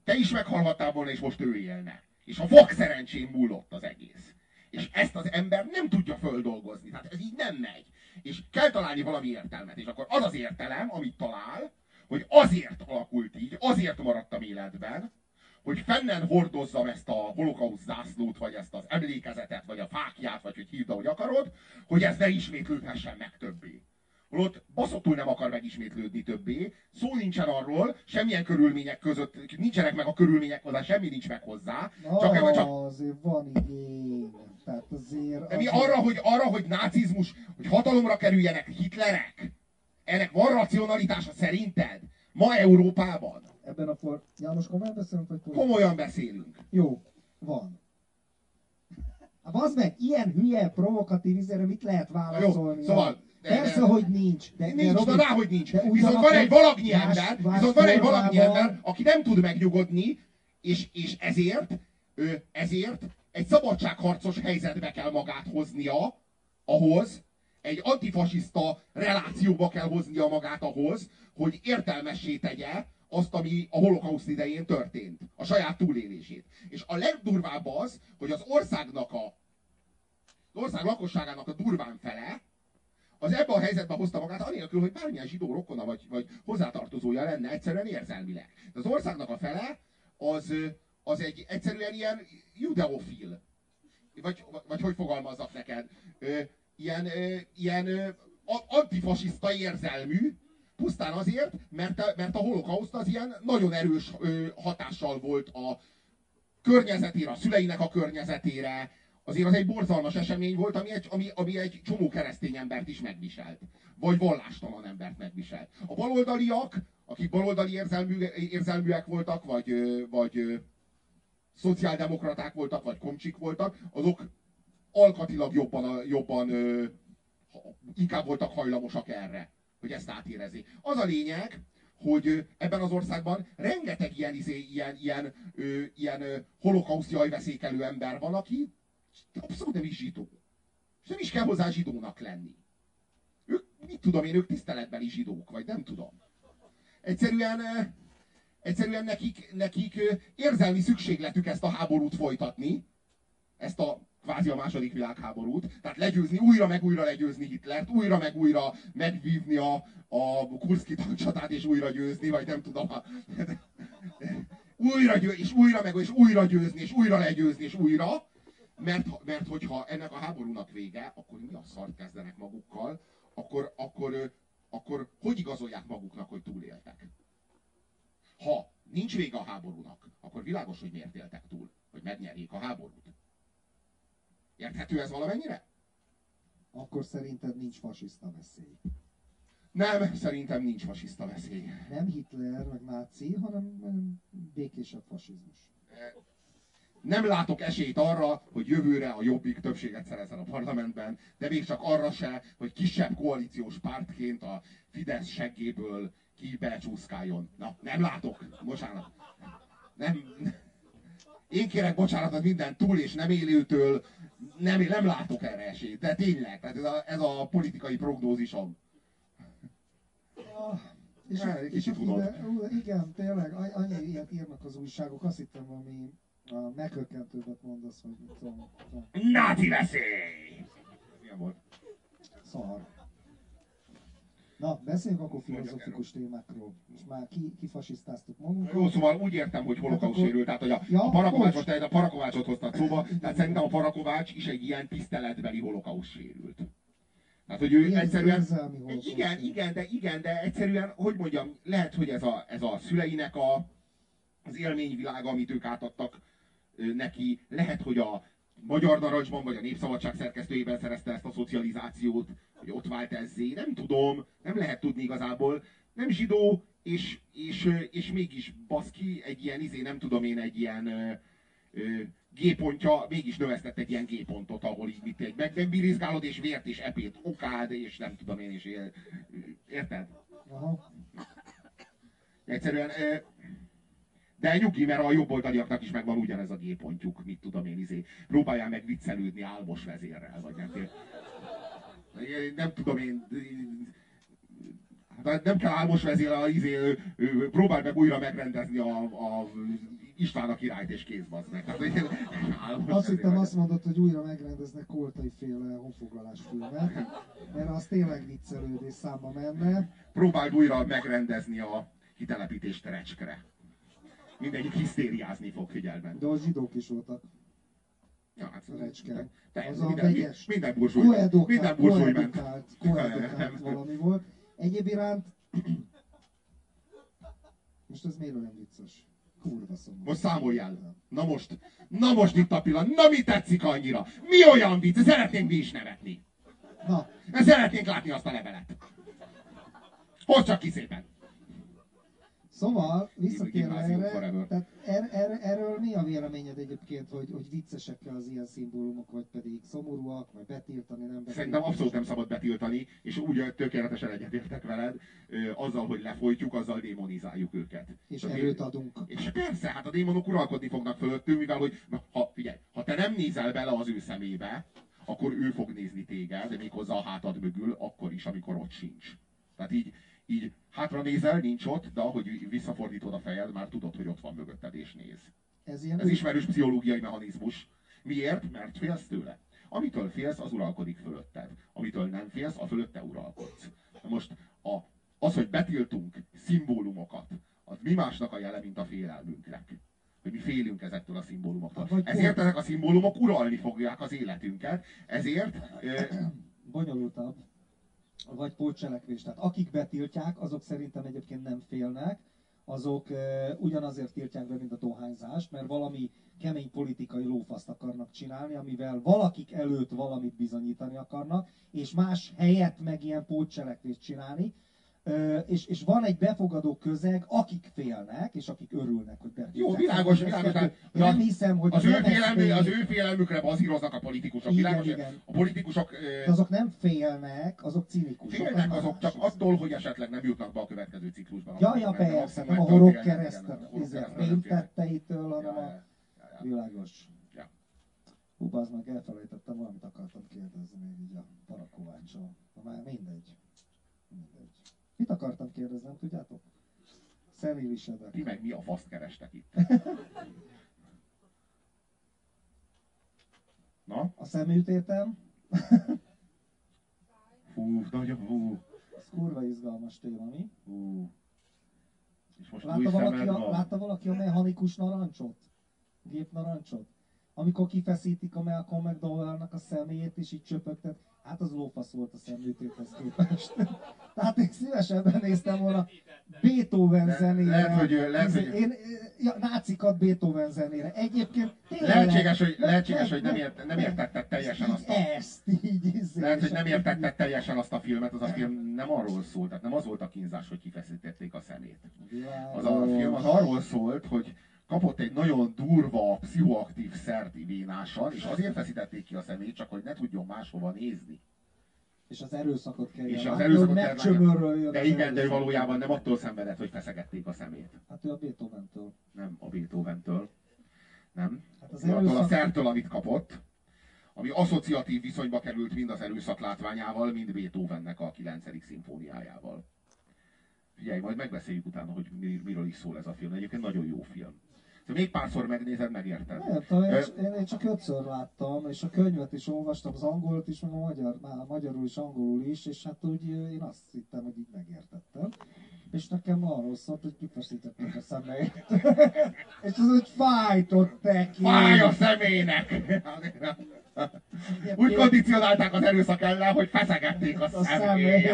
te is meghalhattál volna, és most ő élne. És a vak szerencsén múlott az egész. És ezt az ember nem tudja földolgozni. Tehát ez így nem megy. És kell találni valami értelmet. És akkor az az értelem, amit talál, hogy azért alakult így, azért maradtam életben, hogy fennen hordozzam ezt a holokauszt zászlót, vagy ezt az emlékezetet, vagy a fákját, vagy hogy hívd, ahogy akarod, hogy ez ne ismétlődhessen meg többé holott baszottul nem akar megismétlődni többé, szó nincsen arról, semmilyen körülmények között, nincsenek meg a körülmények hozzá, semmi nincs meg hozzá. Na, csak, csak... azért van igény. Tehát azért... De mi azért... arra, hogy, arra, hogy nácizmus, hogy hatalomra kerüljenek Hitlerek? Ennek van racionalitása szerinted? Ma Európában? Ebben akkor, János, komolyan beszélünk, vagy Komolyan beszélünk. Jó, van. Hát az meg, ilyen hülye, provokatív izére mit lehet válaszolni? Jó, szóval Persze, de, hogy nincs. De, nincs, de, rá, hogy nincs. Viszont van egy valagnyi ember, viszont van egy valagnyi ember, aki nem tud megnyugodni, és, és ezért, ő, ezért egy szabadságharcos helyzetbe kell magát hoznia, ahhoz, egy antifasiszta relációba kell hoznia magát ahhoz, hogy értelmessé tegye azt, ami a holokauszt idején történt, a saját túlélését. És a legdurvább az, hogy az országnak a az ország lakosságának a durván fele az ebbe a helyzetbe hozta magát, anélkül, hogy bármilyen zsidó rokona vagy, vagy hozzátartozója lenne egyszerűen érzelmileg. De az országnak a fele az, az egy egyszerűen ilyen judeofil. Vagy, vagy hogy fogalmazzak neked? Ilyen, ilyen antifasiszta érzelmű, pusztán azért, mert, mert a holokauszt az ilyen nagyon erős hatással volt a környezetére, a szüleinek a környezetére, azért az egy borzalmas esemény volt, ami egy, ami, ami egy csomó keresztény embert is megviselt. Vagy vallástalan embert megviselt. A baloldaliak, akik baloldali érzelmű, érzelműek voltak, vagy, vagy ö, szociáldemokraták voltak, vagy komcsik voltak, azok alkatilag jobban, jobban ö, inkább voltak hajlamosak erre, hogy ezt átérezni. Az a lényeg, hogy ebben az országban rengeteg ilyen, izé, ilyen, ilyen, ilyen ö, holokauszt jajveszékelő ember van, aki abszolút nem is zsidó. És nem is kell hozzá zsidónak lenni. Ők, mit tudom én, ők tiszteletbeli zsidók, vagy nem tudom. Egyszerűen, egyszerűen nekik, nekik érzelmi szükségletük ezt a háborút folytatni, ezt a kvázi a második világháborút, tehát legyőzni, újra meg újra legyőzni Hitlert, újra meg újra megvívni a, a Kurszki tancsatát, és újra győzni, vagy nem tudom, a, újra győ, és újra meg, és újra győzni, és újra legyőzni, és újra, mert, mert hogyha ennek a háborúnak vége, akkor mi a szart kezdenek magukkal, akkor, akkor, akkor hogy igazolják maguknak, hogy túléltek? Ha nincs vége a háborúnak, akkor világos, hogy miért éltek túl, hogy megnyerjék a háborút. Érthető ez valamennyire? Akkor szerinted nincs fasiszta veszély. Nem, szerintem nincs fasiszta veszély. Nem Hitler, meg náci, hanem békésebb fasizmus. E, nem látok esélyt arra, hogy jövőre a Jobbik többséget szerezzen a parlamentben, de még csak arra se, hogy kisebb koalíciós pártként a Fidesz seggéből ki becsúszkáljon. Na, nem látok. Bocsánat. Nem. Én kérek bocsánatot minden túl és nem élőtől. Nem, nem látok erre esélyt. De tényleg, tehát ez a, ez a politikai prognózisom. Ah, és, és, és ide, igen, tényleg, annyi ilyet írnak az újságok, azt hittem valami a meghökkentőbbet mondasz, hogy mit tudom. Náci veszély! Milyen volt? Szar. Na, beszéljünk akkor filozofikus témákról. Most már ki, kifasisztáztuk magunkat. Jó, szóval úgy értem, hogy Hát akkor- sérült, tehát hogy a, Ja, a Parakovácsot, bocs. tehát a Parakovácsot hoztad szóba, tehát szerintem a Parakovács is egy ilyen tiszteletbeli holokauszt sérült. Tehát, hogy ő Ilyen egyszerűen... Igen, igen, de igen, de egyszerűen, hogy mondjam, lehet, hogy ez a, ez a szüleinek a, az élményvilága, amit ők átadtak neki, lehet, hogy a Magyar Narancsban, vagy a Népszabadság szerkesztőjében szerezte ezt a szocializációt, hogy ott vált ezzé, nem tudom, nem lehet tudni igazából. Nem zsidó, és, és, és mégis baszki, egy ilyen, izé, nem tudom én, egy ilyen ö, ö, G-pontja, mégis növesztett egy ilyen G-pontot, ahol így mit egy meg nem birizgálod, és vért, és epét okád, és nem tudom én, és él, érted? Aha. Egyszerűen, ö, de nyugi, mert a jobboldaliaknak is megvan ugyanez a G-pontjuk, mit tudom én, izé. Próbáljál meg viccelődni álmos vezérrel, vagy nem. Nem tudom én, hát nem kell álmos vezérrel, izé, ö, ö, próbáld meg újra megrendezni a, a István a királyt, és kész bazd meg. Hát, Azt hittem azt mondod, hogy újra megrendeznek Koltai féle honfoglalás filmet, mert az tényleg viccelődés számba menne. próbáld újra megrendezni a kitelepítést recskre. Mindegyik hisztériázni fog figyelmen. De ott zsidók is voltak. Ja, hát, A recske. Te, Az a minden, vegyes. minden burzsúly ment. Koedukált, Minden burzsúly ment. koedukált valami volt. Egyéb iránt... Most ez miért olyan vicces? Kurva szomorú. Most számolj el. Na most, na most itt a pillanat. Na mi tetszik annyira? Mi olyan vicc? Szeretnénk mi is nevetni. Na, Szeretnénk látni azt a levelet. Hozd csak ki szépen. Szóval, visszatérve erre, tehát er, er, erről mi a véleményed egyébként, hogy, hogy viccesek az ilyen szimbólumok, vagy pedig szomorúak, vagy betiltani, nem betiltani? Szerintem abszolút nem szabad betiltani, és úgy tökéletesen egyetértek veled, ö, azzal, hogy lefolytjuk, azzal démonizáljuk őket. És Tehát erőt adunk. És persze, hát a démonok uralkodni fognak fölöttünk, mivel hogy, ha, figyelj, ha te nem nézel bele az ő szemébe, akkor ő fog nézni téged, méghozzá a hátad mögül, akkor is, amikor ott sincs. Tehát így, így hátra nézel, nincs ott, de ahogy visszafordítod a fejed, már tudod, hogy ott van mögötted és néz. Ez ilyen Ez ismerős pszichológiai mechanizmus. Miért? Mert félsz tőle. Amitől félsz, az uralkodik fölötted. Amitől nem félsz, a fölötte uralkodsz. Na most a, az, hogy betiltunk szimbólumokat, az mi másnak a jele, mint a félelmünknek. Hogy mi félünk ezektől a szimbólumoktól. Vagy Ezért ezek a szimbólumok uralni fogják az életünket. Ezért bonyolultabb, vagy pótcselekvés. Tehát akik betiltják, azok szerintem egyébként nem félnek, azok ugyanazért tiltják be, mint a dohányzást, mert valami kemény politikai lófaszt akarnak csinálni, amivel valakik előtt valamit bizonyítani akarnak, és más helyett meg ilyen pótcselekvést csinálni, és, és van egy befogadó közeg, akik félnek, és akik örülnek, hogy betiltják. Jó, világos, világos, de- Nem hiszem, hogy az, ő félelmű, az ő félelmükre bazíroznak a politikusok. Igen, Világos, igen. a politikusok De azok nem félnek, azok cinikusok. Félnek az azok csak attól, hogy esetleg nem jutnak be a következő ciklusban. Ja, ja, persze, nem a horog izé, félnek. fénytetteitől, hanem a világos. Hú, az meg elfelejtettem, valamit akartam kérdezni még így a Parakovácsról. Na már mindegy. Mindegy. Mit akartam kérdezni, nem tudjátok? Személisedek. Ti meg mi a faszt kerestek itt? Na? A szeműtétem, Fú, nagyon fú, az kurva izgalmas téma, mi? fú. És most Látta valaki, a, látta valaki a mechanikus narancsot? Gép narancsot? Amikor kifeszítik a Malcolm McDowell-nak a szemét, és így csöpögtet, hát az lófasz volt a szemműtéthez képest. Tehát én szívesebben néztem volna Beethoven zenére. lehet, hogy- lehet, Izé, hogy- Én, ja, nácikat Beethoven zenére. Egyébként tényleg... Lehetséges, hogy, lehetséges, hogy nem, ne- ért, nem ne- értetted teljesen azt a... Ezt, így, izé, Lehet, hogy nem értetted teljesen azt a filmet, az a film nem arról szólt, tehát nem az volt a kínzás, hogy kifeszítették a szemét. Az a film az arról szólt, hogy kapott egy nagyon durva, pszichoaktív szert vénásan, és azért feszítették ki a szemét, csak hogy ne tudjon máshova nézni. És az erőszakot kell És az erőszakot megcsömöröljön De igen, de ő valójában nem attól szenvedett, hogy feszegették a szemét. Hát ő a Beethoven-től. Nem a Beethoven-től. Nem. Hát az Ő attól a szertől, amit kapott, ami asszociatív viszonyba került mind az erőszak látványával, mind Beethovennek a 9. szimfóniájával. Figyelj, majd megbeszéljük utána, hogy mi- miről is szól ez a film. Egyébként nagyon jó film. Még párszor megnézed, megérted. Nem én, én, én csak ötször láttam, és a könyvet is olvastam, az angolt is, meg a magyar, már magyarul is, angolul is, és hát úgy én azt hittem, hogy így megértettem. És nekem arról szólt, hogy kifeszítették a szemeit. és az úgy fájtott neki. Fáj a szemének! Úgy kondicionálták az erőszak ellen, hogy feszegették a, a szemét.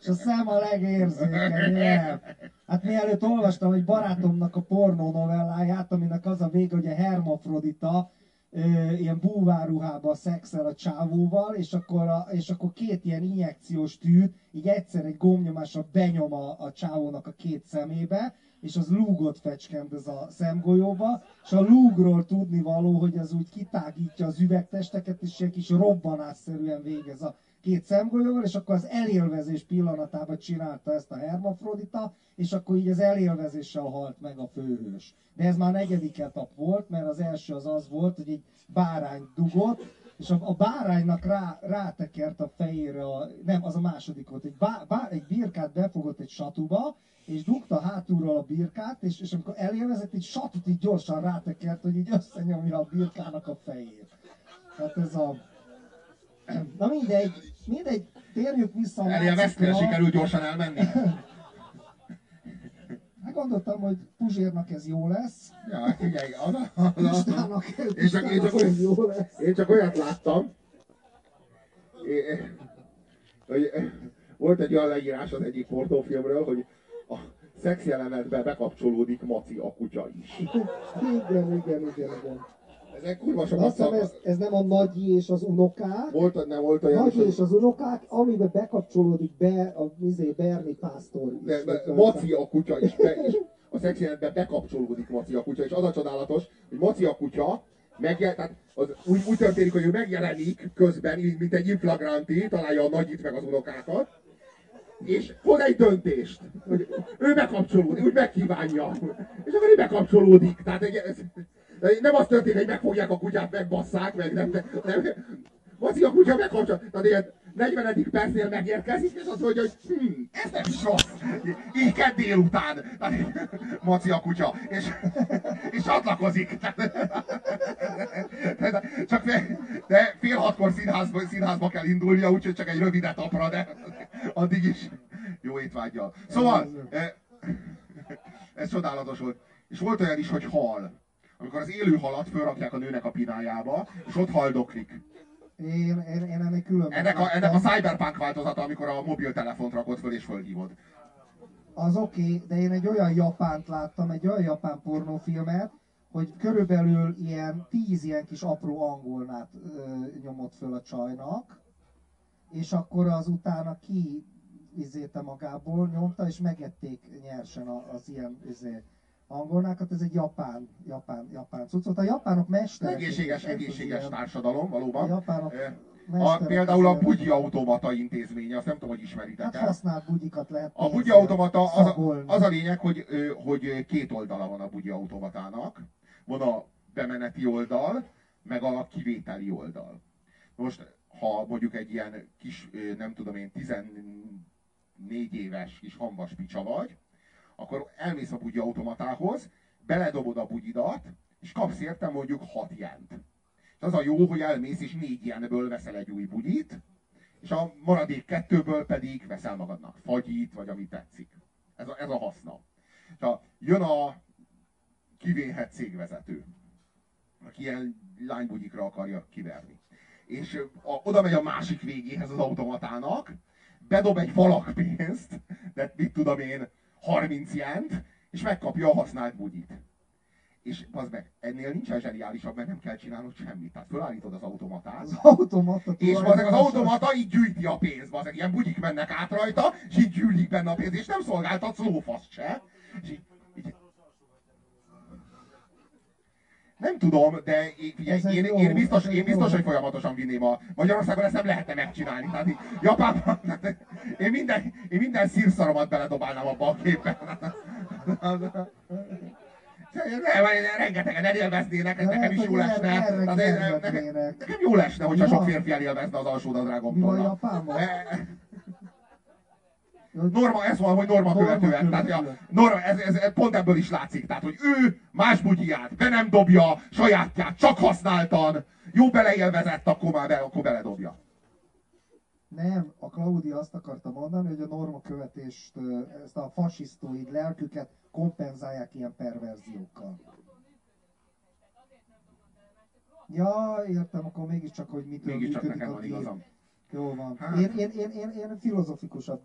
És a szem a legérzékenyebb. Hát mielőtt olvastam egy barátomnak a pornó novelláját, aminek az a vége, hogy a hermafrodita ö, ilyen búváruhába szexel a csávóval, és akkor, a, és akkor két ilyen injekciós tűt így egyszer egy gombnyomásra benyom a, a csávónak a két szemébe, és az lúgot fecskend ez a szemgolyóba, és a lúgról tudni való, hogy az úgy kitágítja az üvegtesteket, és egy kis robbanásszerűen végez a két szemgolyóval, és akkor az elélvezés pillanatában csinálta ezt a hermafrodita, és akkor így az elélvezéssel halt meg a főhős. De ez már negyedik etap volt, mert az első az az volt, hogy egy bárány dugott, és a, a báránynak rá, rátekert a fejére, a, nem, az a második volt, egy, bá, bá, egy birkát befogott egy satuba, és dugta hátulról a birkát, és, és amikor elélvezett, egy satut így gyorsan rátekert, hogy így összenyomja a birkának a fejét. Hát ez a... Na mindegy, mindegy, térjük vissza a Elélveztél, másikra. sikerült gyorsan elmenni? Gondoltam, hogy Puzsérnak ez jó lesz, Ja, hát figyelj, az az a, Pistának, én, csak, én, csak, ez jó lesz. én csak olyat láttam, é- hogy volt egy olyan leírás az egyik portófilmről, hogy a szexjelenetbe bekapcsolódik Maci a kutya is. Igen, igen, igen, igen. Ezek kurva sokat azt hiszem szab... ez, ez nem a nagyi és az unokák, Volt, nem volt olyan, nagyi és az unokák, amiben bekapcsolódik be a izé, Berni Pásztor is. de, de, Maci a kutya is, be, és a szexjelenetbe bekapcsolódik Maci a kutya, és az a csodálatos, hogy Maci a kutya megjel, tehát az úgy, úgy történik, hogy ő megjelenik közben, így, mint egy inflagranti, találja a nagyit meg az unokákat, és hoz egy döntést, hogy ő bekapcsolódik, úgy megkívánja, és akkor ő bekapcsolódik. Tehát egy, ez, nem az történik, hogy megfogják a kutyát, megbasszák, meg nem, nem, nem. Maci a kutya tehát ilyen 40. percnél megérkezik, és azt mondja, hogy hm, ez nem is rossz. Így kedd délután. Maci a kutya. És, és csatlakozik. Csak fél, de fél hatkor színházba, színházba kell indulnia, úgyhogy csak egy rövid etapra, de addig is jó étvágyjal. Szóval, eh, ez csodálatos volt. És volt olyan is, hogy hal. Amikor az élő halat fölrakják a nőnek a pinájába, és ott haldoklik. Én, én, én ennél külön Ennek a, ennek a cyberpunk változata, amikor a mobiltelefont rakod föl és fölhívod. Az oké, okay, de én egy olyan japánt láttam, egy olyan japán pornófilmet, hogy körülbelül ilyen tíz ilyen kis apró angolnát ö, nyomott föl a csajnak, és akkor az utána ki izéte magából nyomta, és megették nyersen az ilyen izé, angolnákat. Ez egy japán, japán, japán cuccot. A japánok mesterek. Egészséges, egészséges társadalom, valóban. A japánok Eh, A, például a bugyi automata intézménye, azt nem tudom, hogy ismeritek Hát használt bugyikat lehet A bugyi automata az az a lényeg, hogy, hogy két oldala van a bugyi automatának. Van a bemeneti oldal, meg a kivételi oldal. Most, ha mondjuk egy ilyen kis, nem tudom én, 14 éves kis hamvas picsa vagy, akkor elmész a bugyi automatához, beledobod a bugyidat, és kapsz érte mondjuk 6 jent. És az a jó, hogy elmész és 4 jenből veszel egy új bugyit, és a maradék kettőből pedig veszel magadnak fagyit, vagy ami tetszik. Ez a, ez a haszna. És a, jön a kivéhet cégvezető, aki ilyen lánybugyikra akarja kiverni. És a, oda megy a másik végéhez az automatának, bedob egy falak pénzt, de mit tudom én, 30 jent, és megkapja a használt bugyit. És az meg, ennél nincsen zseniálisabb, mert nem kell csinálnod semmit. Tehát fölállítod az automatát, Az automata és az tulajdonosa- automata így gyűjti a pénzt, bazeg, ilyen bugyik mennek át rajta, és így gyűlik benne a pénz, és nem szolgáltatsz lófaszt se. És így, így, nem tudom, de én, figyelj, én, jó, én, biztos, én biztos, hogy folyamatosan vinném a Magyarországon, ezt nem lehetne megcsinálni. Tehát Japánban, én minden, én minden szírszaromat beledobálnám abba a képbe. Nem, rengetegen elélveznének, ez De nekem is lehet, jó hogy lesne. erre Tehát én- kedvednének. nekem, nekem jó lesne, hogyha Mi sok férfi elélvezne az Mi alsó van. Japánban? Norma, ez van, hogy norma, Norma követően. Tehát, ja, norma, ez, ez, ez, pont ebből is látszik. Tehát, hogy ő más bugyját be nem dobja, sajátját csak használtan, jó beleélvezett, akkor már be, akkor beledobja. Nem, a Claudia azt akarta mondani, hogy a normakövetést, ö, ezt a fasisztóid lelküket kompenzálják ilyen perverziókkal. Ja, értem, akkor mégiscsak, hogy mitől működik a igazam. Jó van. Hát. Én, én, én, én, én filozofikusabb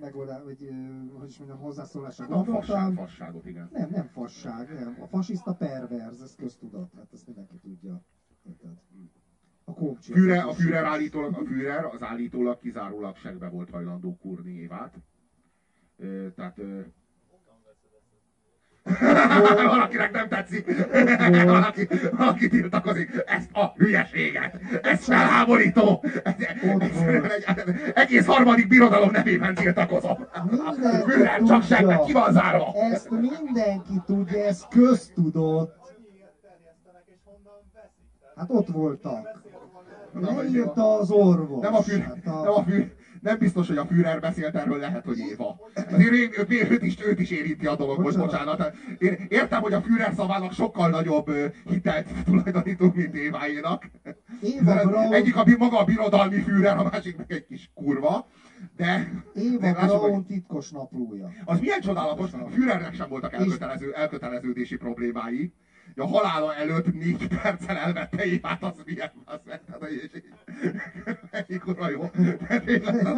megoldás, vagy hogy is mondjam, hozzászólásra Hát a fasság, gondoltam. fasságot, igen. Nem, nem fasság, nem. A fasiszta perverz, ez köztudat, hát ezt mindenki tudja. Érted? A komcsi. Führer, a Führer állítólag, a Führer az állítólag kizárólag segbe volt hajlandó kurni Évát. Ö, tehát valakinek nem tetszik, valaki, valaki tiltakozik, ezt a hülyeséget, ez felháborító, ez, egy, egész harmadik birodalom nevében tiltakozom. Mindenki csak tudja. ki van zárva. Ezt mindenki tudja, ez köztudott. Hát ott voltak. Leírta az orvos. Nem a Führer, Hát nem a Führer, nem biztos, hogy a Führer beszélt erről, lehet, hogy Éva. Azért én, őt, is, őt is érinti a dolog, most Bocsánat. Én értem, hogy a Führer szavának sokkal nagyobb hitelt tulajdonítunk, mint Éváénak. Éva Braun- Egyik a, maga a birodalmi Führer, a másik meg egy kis kurva. De, Éva de lássuk, hogy Braun titkos naplója. az milyen csodálatos, a Führernek sem voltak elkötelező, elköteleződési problémái. A halála előtt négy perccel elvette Évát, az milyen az hogy és- jó. Hogy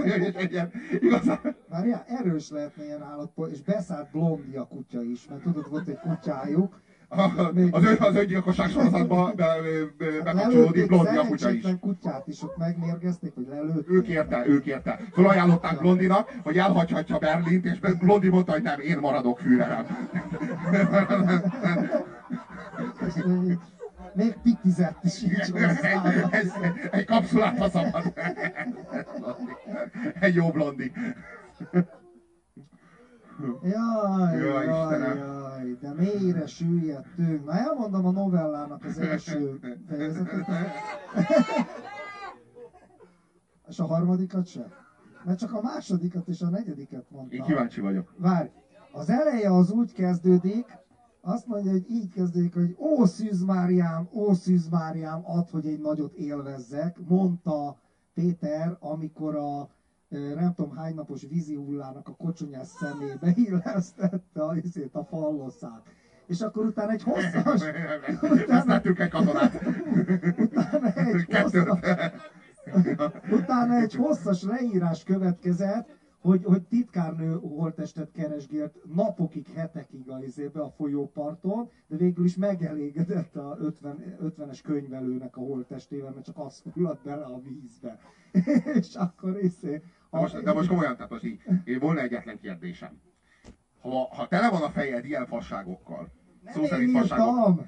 és egy ilyen, igazán, Várjál, erős lehetne ilyen állatpol, és beszállt Blondi a kutya is, mert tudod, volt egy kutyájuk. a- Még- az, ön, az öngyilkosság sorozatban be, be, be, bekapcsolódik Lelőtték Blondi a kutya is. kutyát is ott megmérgezték, hogy lelőtték. Ők érte, ők érte. Felajánlották Blondinak, hogy elhagyhatja Berlint, és Blondi mondta, hogy nem, én maradok Führerem. Még- pitizett is így egy, kapszulát a szabad. Egy jó blondi. Jaj, Jaj, jaj, jaj, de mélyre süllyedtünk. Na elmondom a novellának az első fejezetét. És a harmadikat sem? Mert csak a másodikat és a negyediket mondtam. Én kíváncsi vagyok. Várj, az eleje az úgy kezdődik, azt mondja, hogy így kezdődik, hogy ó Szűz Máriám, ó Szűz Máriám, add, hogy egy nagyot élvezzek, mondta Péter, amikor a nem tudom hány napos vízi hullának a kocsonyás szemébe illesztette a, izét, a falloszát. És akkor utána egy hosszas, Ezt tettünk egy katonát. utána egy hosszas, Utána egy hosszas leírás következett, hogy, hogy titkárnő holttestet keresgélt napokig, hetekig a izébe, a folyóparton, de végül is megelégedett a 50, 50-es könyvelőnek a holttestével, mert csak az fulladt bele a vízbe. És akkor izé... De most, de most komolyan, tehát most így, én volna egyetlen kérdésem. Ha, ha tele van a fejed ilyen fasságokkal, szó Nem szerint én fasságok, írtam!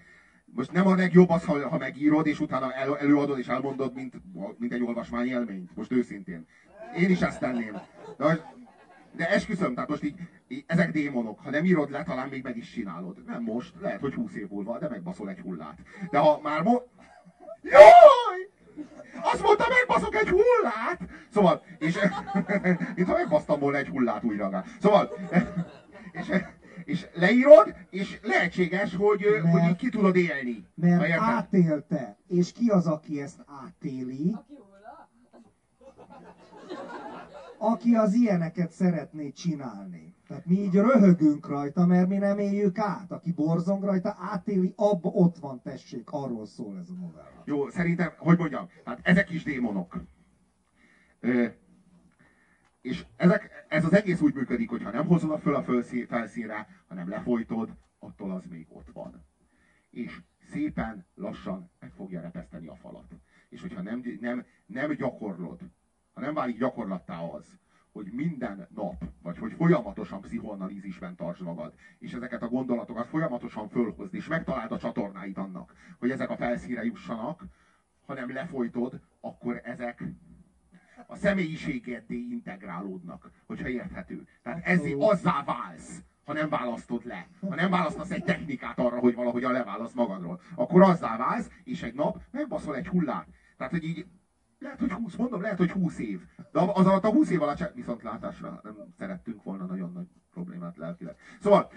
most nem a legjobb az, ha, ha megírod, és utána el, előadod és elmondod, mint, mint egy olvasmány élményt. Most őszintén. Én is ezt tenném. De, most- de esküszöm, tehát most így, így, ezek démonok. Ha nem írod le, talán még meg is csinálod. Nem most, lehet, hogy 20 év múlva, de megbaszol egy hullát. De ha már mo... Jaj! Azt mondta, megbaszok egy hullát! Szóval, és mintha megbasztam volna egy hullát újra. Szóval, és, és leírod, és lehetséges, hogy, hogy így ki tudod élni. Mert érted? átélte. És ki az, aki ezt átéli? Aki az ilyeneket szeretné csinálni. Tehát mi így röhögünk rajta, mert mi nem éljük át. Aki borzong rajta, átéli, abba ott van, tessék, arról szól ez a novella. Jó, szerintem, hogy mondjam, hát ezek is démonok. Ö, és ezek, ez az egész úgy működik, hogy ha nem hozod a föl a fölszí- felszínre, hanem lefolytod, attól az még ott van. És szépen, lassan meg fogja repeszteni a falat. És hogyha nem, nem, nem gyakorlod, ha nem válik gyakorlattá az, hogy minden nap, vagy hogy folyamatosan pszichoanalízisben tartsd magad, és ezeket a gondolatokat folyamatosan fölhozd, és megtaláld a csatornáit annak, hogy ezek a felszínre jussanak, hanem lefolytod, akkor ezek a személyiségeddé integrálódnak, hogyha érthető. Tehát ez azzá válsz, ha nem választod le. Ha nem választasz egy technikát arra, hogy valahogyan leválasz magadról. Akkor azzá válsz, és egy nap megbaszol egy hullát. Tehát, hogy így Lehet, hogy 20, mondom, lehet, hogy 20 év. De az alatt a 20 év alatt viszont látásra nem szerettünk volna nagyon nagy problémát lelkileg. Szóval...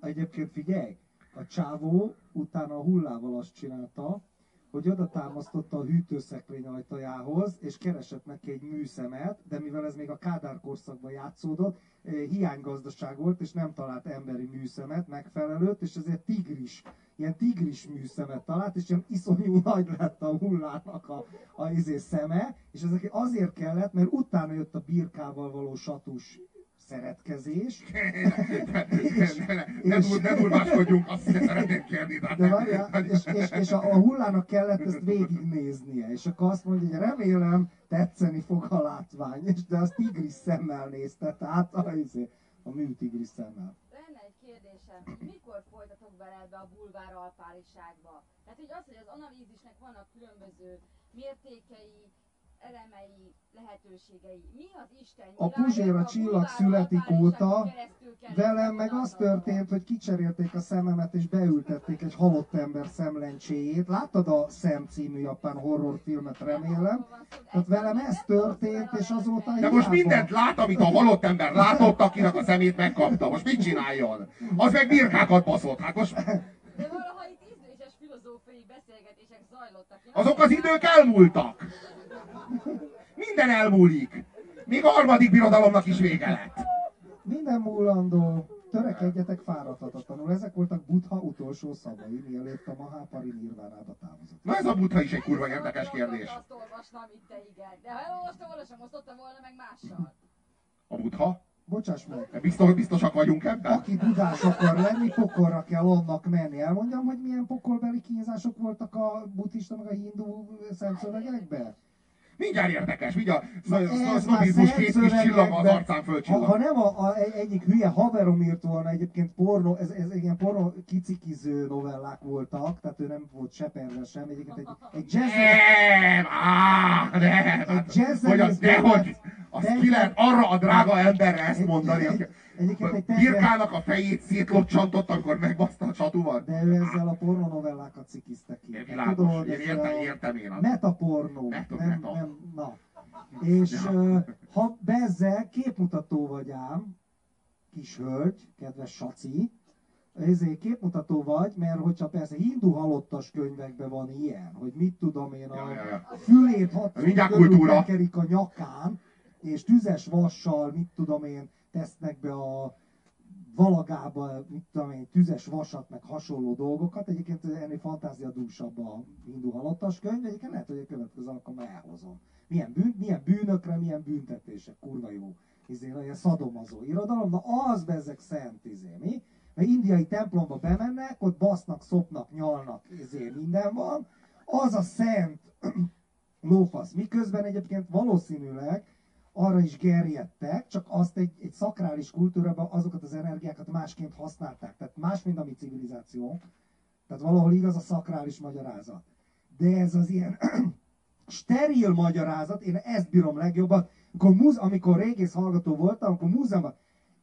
Egyébként figyelj, a csávó utána a hullával azt csinálta, hogy oda támasztotta a hűtőszekrény ajtajához, és keresett neki egy műszemet, de mivel ez még a Kádár korszakban játszódott, hiánygazdaság volt, és nem talált emberi műszemet megfelelőt, és ezért tigris, ilyen tigris műszemet talált, és ilyen iszonyú nagy lett a hullának a, a izé szeme, és ezek azért kellett, mert utána jött a birkával való satus szeretkezés. ne, ne, ne durváskodjunk, azt szeretném kérni. De várjál, és, és, és a, a hullának kellett ezt végignéznie, és akkor azt mondja, hogy remélem tetszeni fog a látvány, és de az tigris szemmel nézte, tehát a, izé, a mű tigris szemmel. Lenne egy kérdésem, mikor folytatok bele ebbe a bulvár alpáriságba? Tehát, hogy az, hogy az analízisnek vannak különböző mértékei, elemei, lehetőségei. Mi az Isten A Puzséra csillag születik óta velem meg az történt, hogy kicserélték a szememet és beültették egy halott ember szemlencséjét. Láttad a Szem című japán horrorfilmet, remélem? Tehát velem ez történt, és azóta De most mindent lát, amit a halott ember látott, akinek a szemét megkapta. Most mit csináljon? Az meg birkákat baszott. Hát most... De valaha itt ízléses filozófiai beszélgetések zajlottak. Azok az idők elmúltak. Minden elmúlik. Még a harmadik birodalomnak is vége lett. Minden múlandó. Törekedjetek fáradhatatlanul. Ezek voltak Buddha utolsó szavai, mielőtt a Mahápari nirvánába távozott. Na ez a Buddha is egy kurva érdekes kérdés. Azt olvasnám itt, te igen. De ha elolvastam volna, sem osztottam volna meg mással. A Buddha? Bocsáss meg. Biztos, biztosak vagyunk ebben? Aki tudás akar lenni, pokolra kell annak menni. Elmondjam, hogy milyen pokolbeli kínzások voltak a buddhista meg a hindu szemszövegekben? Mindjárt érdekes, mindjárt sznobizmus két kis csillag az arcán fölcsillag. Ha, ha nem a, a, egyik hülye haverom írt volna egyébként porno, ez, ez ilyen porno kicikiző novellák voltak, tehát ő nem volt se perve sem, egyébként egy, egy jazz... Nem, áh, nem, egy jazz hogy az, dehogy, az ki lehet arra a drága emberre ezt mondani, aki. Birkának a fejét szétlocsantott, amikor megbaszta a csatúval. De ő ezzel a pornonovellákat cikizte ki. Én világos, Tudod, én értem, értem én. Metapornó. Meta, nem, meta. nem, na. És ja. ha bezzel képmutató vagy ám, kis hölgy, kedves saci, ezért képmutató vagy, mert hogyha persze hindu halottas könyvekben van ilyen, hogy mit tudom én, a ja, ja, ja. fülét hatszor körül a nyakán, és tüzes vassal, mit tudom én, tesznek be a valagába, mit tudom én, tüzes vasat, meg hasonló dolgokat. Egyébként ennél fantáziadúsabb a hindu halottas könyv, egyébként lehet, hogy a következő alkalommal elhozom. Milyen, bűn, milyen bűnökre, milyen büntetések, kurva jó. Izé, ilyen szadomazó irodalom, na az bezzek szent, izé, mi? Mert indiai templomba bemennek, ott basznak, szopnak, nyalnak, izé, minden van. Az a szent lófasz. Miközben egyébként valószínűleg arra is gerjedtek, csak azt egy, egy szakrális kultúrában azokat az energiákat másként használták. Tehát más, mint a mi civilizációnk. Tehát valahol igaz a szakrális magyarázat. De ez az ilyen steril magyarázat, én ezt bírom legjobban. Amikor, múz, amikor régész hallgató voltam, amikor múzeumban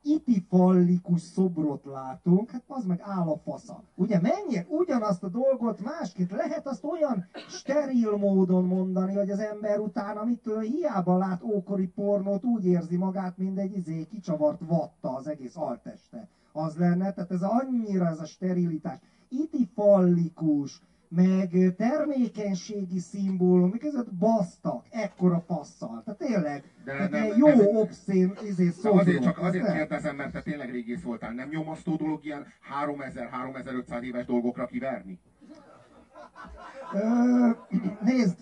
itifallikus szobrot látunk, hát az meg áll a fasza. Ugye mennyire ugyanazt a dolgot másként lehet azt olyan steril módon mondani, hogy az ember utána mitől hiába lát ókori pornót, úgy érzi magát, mint egy izé kicsavart vatta az egész alteste. Az lenne, tehát ez annyira ez a sterilitás. Itifallikus, meg termékenységi szimbólum, miközben basztak, ekkora passzal. Tehát tényleg, de tehát nem, jó nem, obszén izé, szóval Azért csak azért nem? kérdezem, mert te tényleg régész voltál. Nem nyomasztó dolog ilyen 3000-3500 éves dolgokra kiverni? Ö, nézd,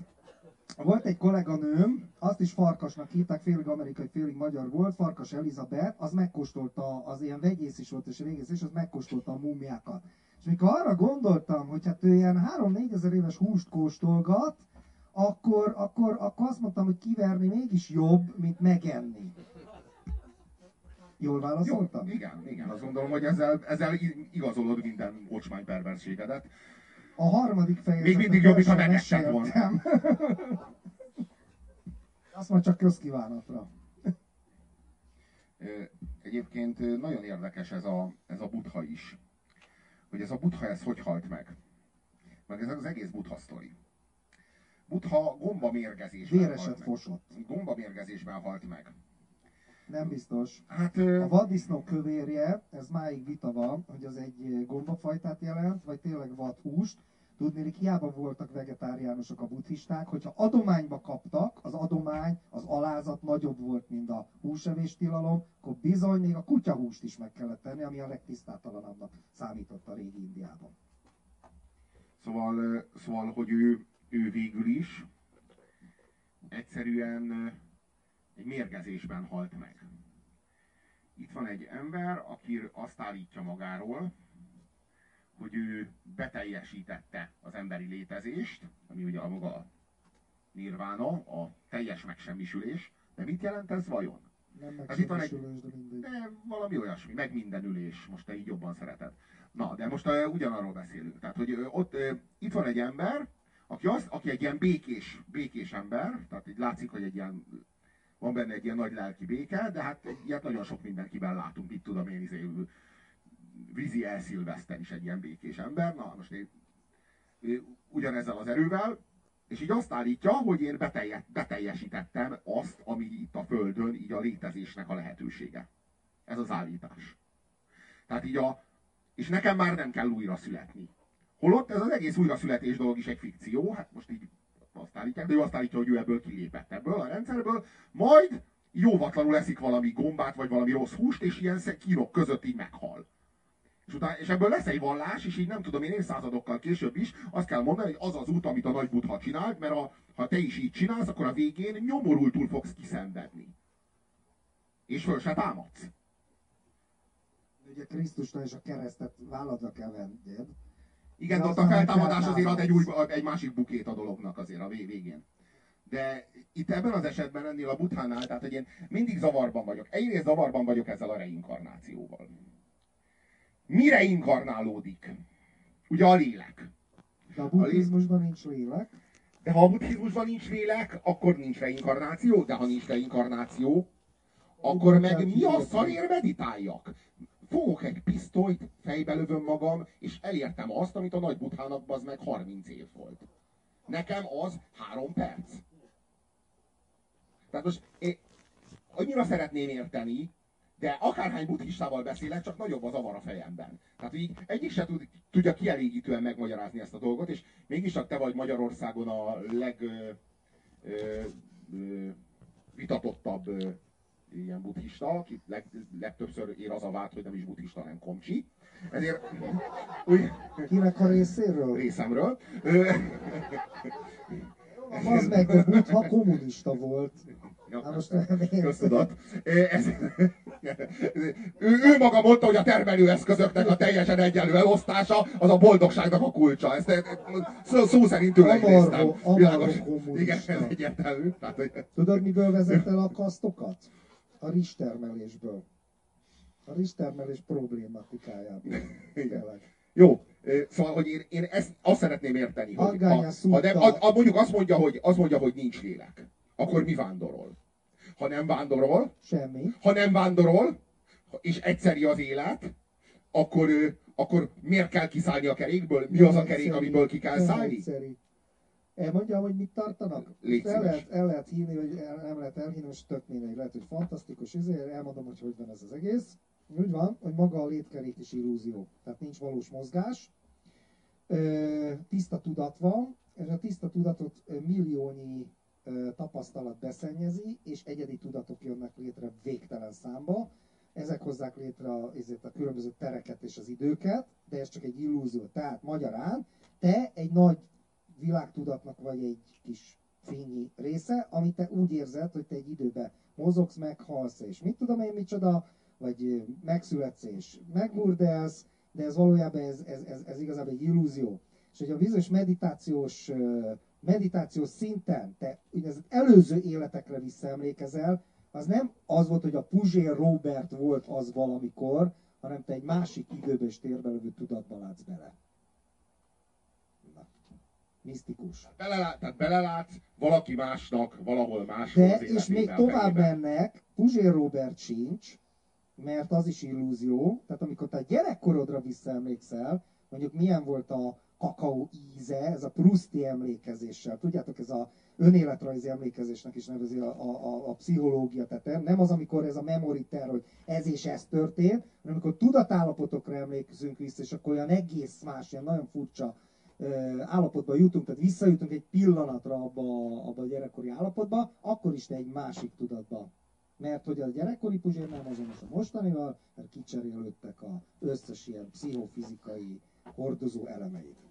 volt egy kolléganőm, azt is Farkasnak hívták, félig amerikai, félig magyar volt, Farkas Elizabeth, az megkóstolta, az ilyen vegyész is volt és régész, és az megkóstolta a múmiákat. Mikor arra gondoltam, hogy hát ő ilyen 3-4 ezer éves húst kóstolgat, akkor, akkor, akkor azt mondtam, hogy kiverni mégis jobb, mint megenni. Jól válaszoltam? Jó, igen, igen, azt gondolom, hogy ezzel, ezzel igazolod minden ocsmány perverségedet. A harmadik fejezet. Még mindig jobb, mint ha megetted volna. Azt mondja csak közkívánatra. Egyébként nagyon érdekes ez a, ez a butha is hogy ez a butha ez hogy halt meg. Meg ez az egész butha sztori. Buddha gombamérgezésben Véreset fosott. Gombamérgezésben halt meg. Nem biztos. Hát ö, A vaddisznó kövérje, ez máig vita van, hogy az egy gombafajtát jelent, vagy tényleg vadhúst. Tudnélik, hiába voltak vegetáriánusok a buddhisták, hogyha adományba kaptak, az adomány, az alázat nagyobb volt, mint a húsevés tilalom, akkor bizony még a kutyahúst is meg kellett tenni, ami a legtisztátalanabbnak számított a régi Indiában. Szóval, szóval hogy ő, ő végül is egyszerűen egy mérgezésben halt meg. Itt van egy ember, aki azt állítja magáról, hogy ő beteljesítette az emberi létezést, ami ugye a maga nirvána, a teljes megsemmisülés. De mit jelent ez vajon? Nem Hát itt van egy- de mindegy. De valami olyasmi, meg mindenülés, most te így jobban szereted. Na, de most uh, ugyanarról beszélünk. Tehát, hogy uh, ott uh, itt van egy ember, aki, azt, aki egy ilyen békés, békés ember, tehát így látszik, hogy egy ilyen, van benne egy ilyen nagy lelki béke, de hát ilyet nagyon sok mindenkiben látunk, mit tudom én, izé, vízi elszilveszter is egy ilyen békés ember. Na, most én, ugyanezzel az erővel, és így azt állítja, hogy én betelje, beteljesítettem azt, ami itt a Földön, így a létezésnek a lehetősége. Ez az állítás. Tehát így a... És nekem már nem kell újra születni. Holott ez az egész újraszületés dolog is egy fikció, hát most így azt állítják, de ő azt állítja, hogy ő ebből kilépett ebből a rendszerből, majd jóvatlanul eszik valami gombát, vagy valami rossz húst, és ilyen kínok között így meghal. És, utána, és ebből lesz egy vallás, és így nem tudom én évszázadokkal később is azt kell mondani, hogy az az út, amit a nagy Buddha csinált, mert a, ha te is így csinálsz, akkor a végén nyomorultul fogsz kiszenvedni. És föl se támadsz. Ugye Krisztusnál is a keresztet válladra kell venned. Igen, De de ott a feltámadás azért ad egy, új, egy másik bukét a dolognak azért a vég- végén. De itt ebben az esetben ennél a buthánál, tehát hogy én mindig zavarban vagyok. Egyrészt zavarban vagyok ezzel a reinkarnációval. Mi reinkarnálódik? Ugye a lélek. De a buddhizmusban nincs lélek. De ha a buddhizmusban nincs lélek, akkor nincs reinkarnáció, de ha nincs reinkarnáció, akkor meg mi a szarért meditáljak? Fogok egy pisztolyt, fejbe lövöm magam, és elértem azt, amit a nagy buthának az meg 30 év volt. Nekem az három perc. Tehát most én annyira szeretném érteni, de akárhány buddhistával beszélek, csak nagyobb az avar a fejemben. Tehát így egyik se tud, tudja kielégítően megmagyarázni ezt a dolgot, és mégis csak te vagy Magyarországon a leg ö, ö, ö, vitatottabb ö, ilyen buddhista, aki leg, legtöbbször ér az a vád, hogy nem is buddhista, hanem komcsi. Ezért úgy Kinek a részéről? részemről. Ö, Az meg, a buddha kommunista volt. Köztudat. Ez, ő, ő maga mondta, hogy a termelőeszközöknek a teljesen egyenlő elosztása az a boldogságnak a kulcsa. Ezt eh, szó, szó szerint tőle idéztem. Világos. Igen, ez egyértelmű. Tehát, hogy, Tudod, miből vezet el a kasztokat? A rizstermelésből. A rizstermelés problématikájából. Tényleg. jó, szóval, hogy én, én ezt azt szeretném érteni, hogy ha, nem, a, a, mondjuk azt mondja, hogy, azt mondja, hogy nincs lélek, akkor mi vándorol? Ha nem vándorol, Semmi. ha nem vándorol, és egyszeri az élet, akkor, akkor miért kell kiszállni a kerékből? Mi az a kerék, Egyszerű. amiből ki kell Nem szállni? egyszerű. Elmondjam, hogy mit tartanak? El, lehet, el lehet hinni, hogy el, nem lehet elhinni, most tök mindegy, lehet, hogy fantasztikus, ezért elmondom, hogy hogy van ez az egész. Úgy van, hogy maga a létkerék is illúzió, tehát nincs valós mozgás. Tiszta tudat van, és a tiszta tudatot milliónyi tapasztalat beszennyezi, és egyedi tudatok jönnek létre végtelen számba. Ezek hozzák létre a, ezért a különböző tereket és az időket, de ez csak egy illúzió. Tehát magyarán te egy nagy világtudatnak vagy egy kis fényi része, amit te úgy érzed, hogy te egy időben mozogsz, meghalsz, és mit tudom én micsoda, vagy megszületsz és megmurdelsz, de ez valójában ez, ez, ez, ez igazából egy illúzió. És hogy a bizonyos meditációs, meditációs szinten te úgynevezett előző életekre visszaemlékezel, az nem az volt, hogy a Puzsér Robert volt az valamikor, hanem te egy másik időben és térben lövő tudatba látsz bele. Na. Misztikus. Belelát, tehát belelátsz valaki másnak, valahol máshol De, az és még tovább fejébe. mennek, Puzsér Robert sincs, mert az is illúzió. Tehát amikor te a gyerekkorodra visszaemlékszel, mondjuk milyen volt a, kakaó íze, ez a Pruszti emlékezéssel. Tudjátok, ez a önéletrajzi emlékezésnek is nevezi a, a, a, a pszichológia. Tehát nem az, amikor ez a memory ter, hogy ez és ez történt, hanem amikor tudatállapotokra emlékezünk vissza, és akkor olyan egész más, ilyen nagyon furcsa állapotba jutunk, tehát visszajutunk egy pillanatra abba, abba a gyerekkori állapotba, akkor is te egy másik tudatba. Mert hogy a gyerekkori puzsér nem azonos a mostanival, mert kicserélődtek az összes ilyen pszichofizikai hordozó elemeit.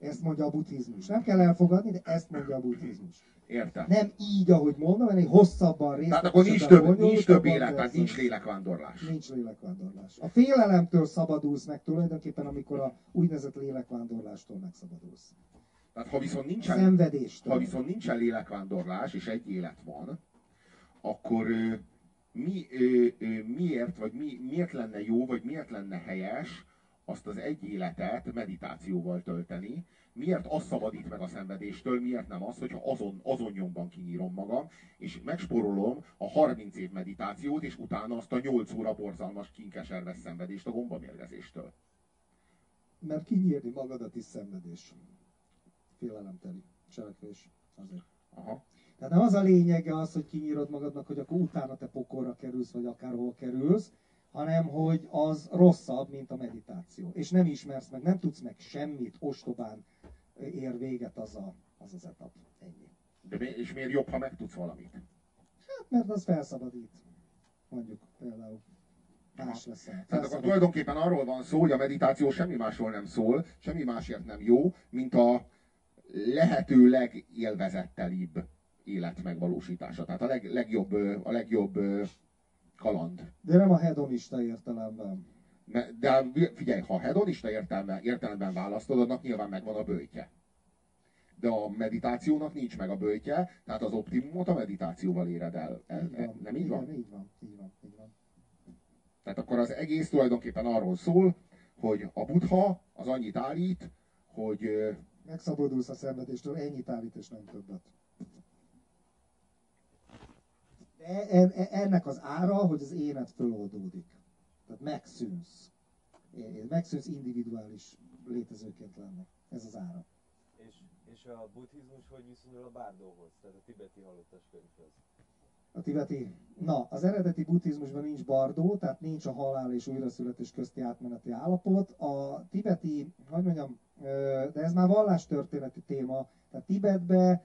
Ezt mondja a buddhizmus. Nem kell elfogadni, de ezt mondja a buddhizmus. Értem. Nem így, ahogy mondom, hanem hosszabban részt. Tehát akkor nincs több, nincs több élet, tehát nincs lélekvándorlás. Nincs lélekvándorlás. A félelemtől szabadulsz meg tulajdonképpen, amikor a úgynevezett lélekvándorlástól megszabadulsz. Tehát ha viszont nincsen, Szenvedéstől. ha viszont nincsen lélekvándorlás, és egy élet van, akkor mi, miért, vagy mi, miért lenne jó, vagy miért lenne helyes azt az egy életet meditációval tölteni, miért az szabadít meg a szenvedéstől, miért nem az, hogyha azon, azon nyomban kinyírom magam, és megsporolom a 30 év meditációt, és utána azt a 8 óra borzalmas kinkeserves szenvedést a gombamérgezéstől. Mert kinyírni magadat is szenvedés. Félelemteli cselekvés. Azért. Aha. Tehát nem az a lényege az, hogy kinyírod magadnak, hogy akkor utána te pokolra kerülsz, vagy akárhol kerülsz, hanem hogy az rosszabb, mint a meditáció. És nem ismersz meg, nem tudsz meg semmit, ostobán ér véget az a, az, az etap. Ennyi. De mi, és miért jobb, ha megtudsz valamit? Hát, mert az felszabadít. Mondjuk például. Más lesz. Tehát akkor tulajdonképpen arról van szó, hogy a meditáció semmi másról nem szól, semmi másért nem jó, mint a lehető legélvezettelibb élet megvalósítása. Tehát a leg, legjobb, a legjobb kaland. De nem a hedonista értelemben. De figyelj, ha a hedonista értelemben, értelemben választod, annak nyilván megvan a bőjtje. De a meditációnak nincs meg a bőjtje, tehát az optimumot a meditációval éred el. Így van. Nem így van? Igen, így van, így van, így van. Tehát akkor az egész tulajdonképpen arról szól, hogy a buddha az annyit állít, hogy... Megszabadulsz a szenvedéstől, ennyit állít és nem többet. De ennek az ára, hogy az énet föloldódik. Tehát megszűnsz. Megszűnsz individuális létezőként lenni. Ez az ára. És, és a buddhizmus hogy viszonyul a bárdóhoz, tehát a tibeti halottas könyvhöz? A tibeti, na, az eredeti buddhizmusban nincs bardó, tehát nincs a halál és újraszületés közti átmeneti állapot. A tibeti, hogy mondjam, de ez már vallástörténeti téma, tehát Tibetbe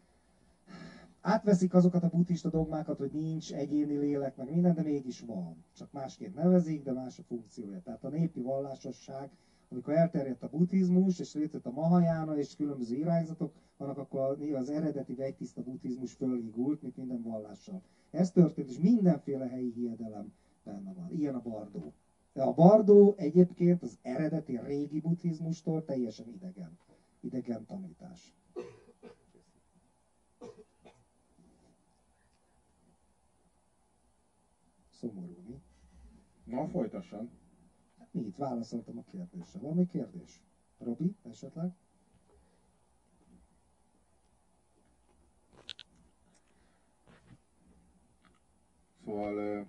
átveszik azokat a buddhista dogmákat, hogy nincs egyéni lélek, meg minden, de mégis van. Csak másként nevezik, de más a funkciója. Tehát a népi vallásosság, amikor elterjedt a buddhizmus, és létrejött a Mahajána, és különböző irányzatok vannak, akkor az eredeti vegytiszta buddhizmus fölhigult, mint minden vallással. Ez történt, és mindenféle helyi hiedelem benne van. Ilyen a bardó. De a bardó egyébként az eredeti régi buddhizmustól teljesen idegen. Idegen tanítás. Szomorú, mi? Na, folytasson. Itt válaszoltam a kérdésre. Valami kérdés? Robi, esetleg? Szóval...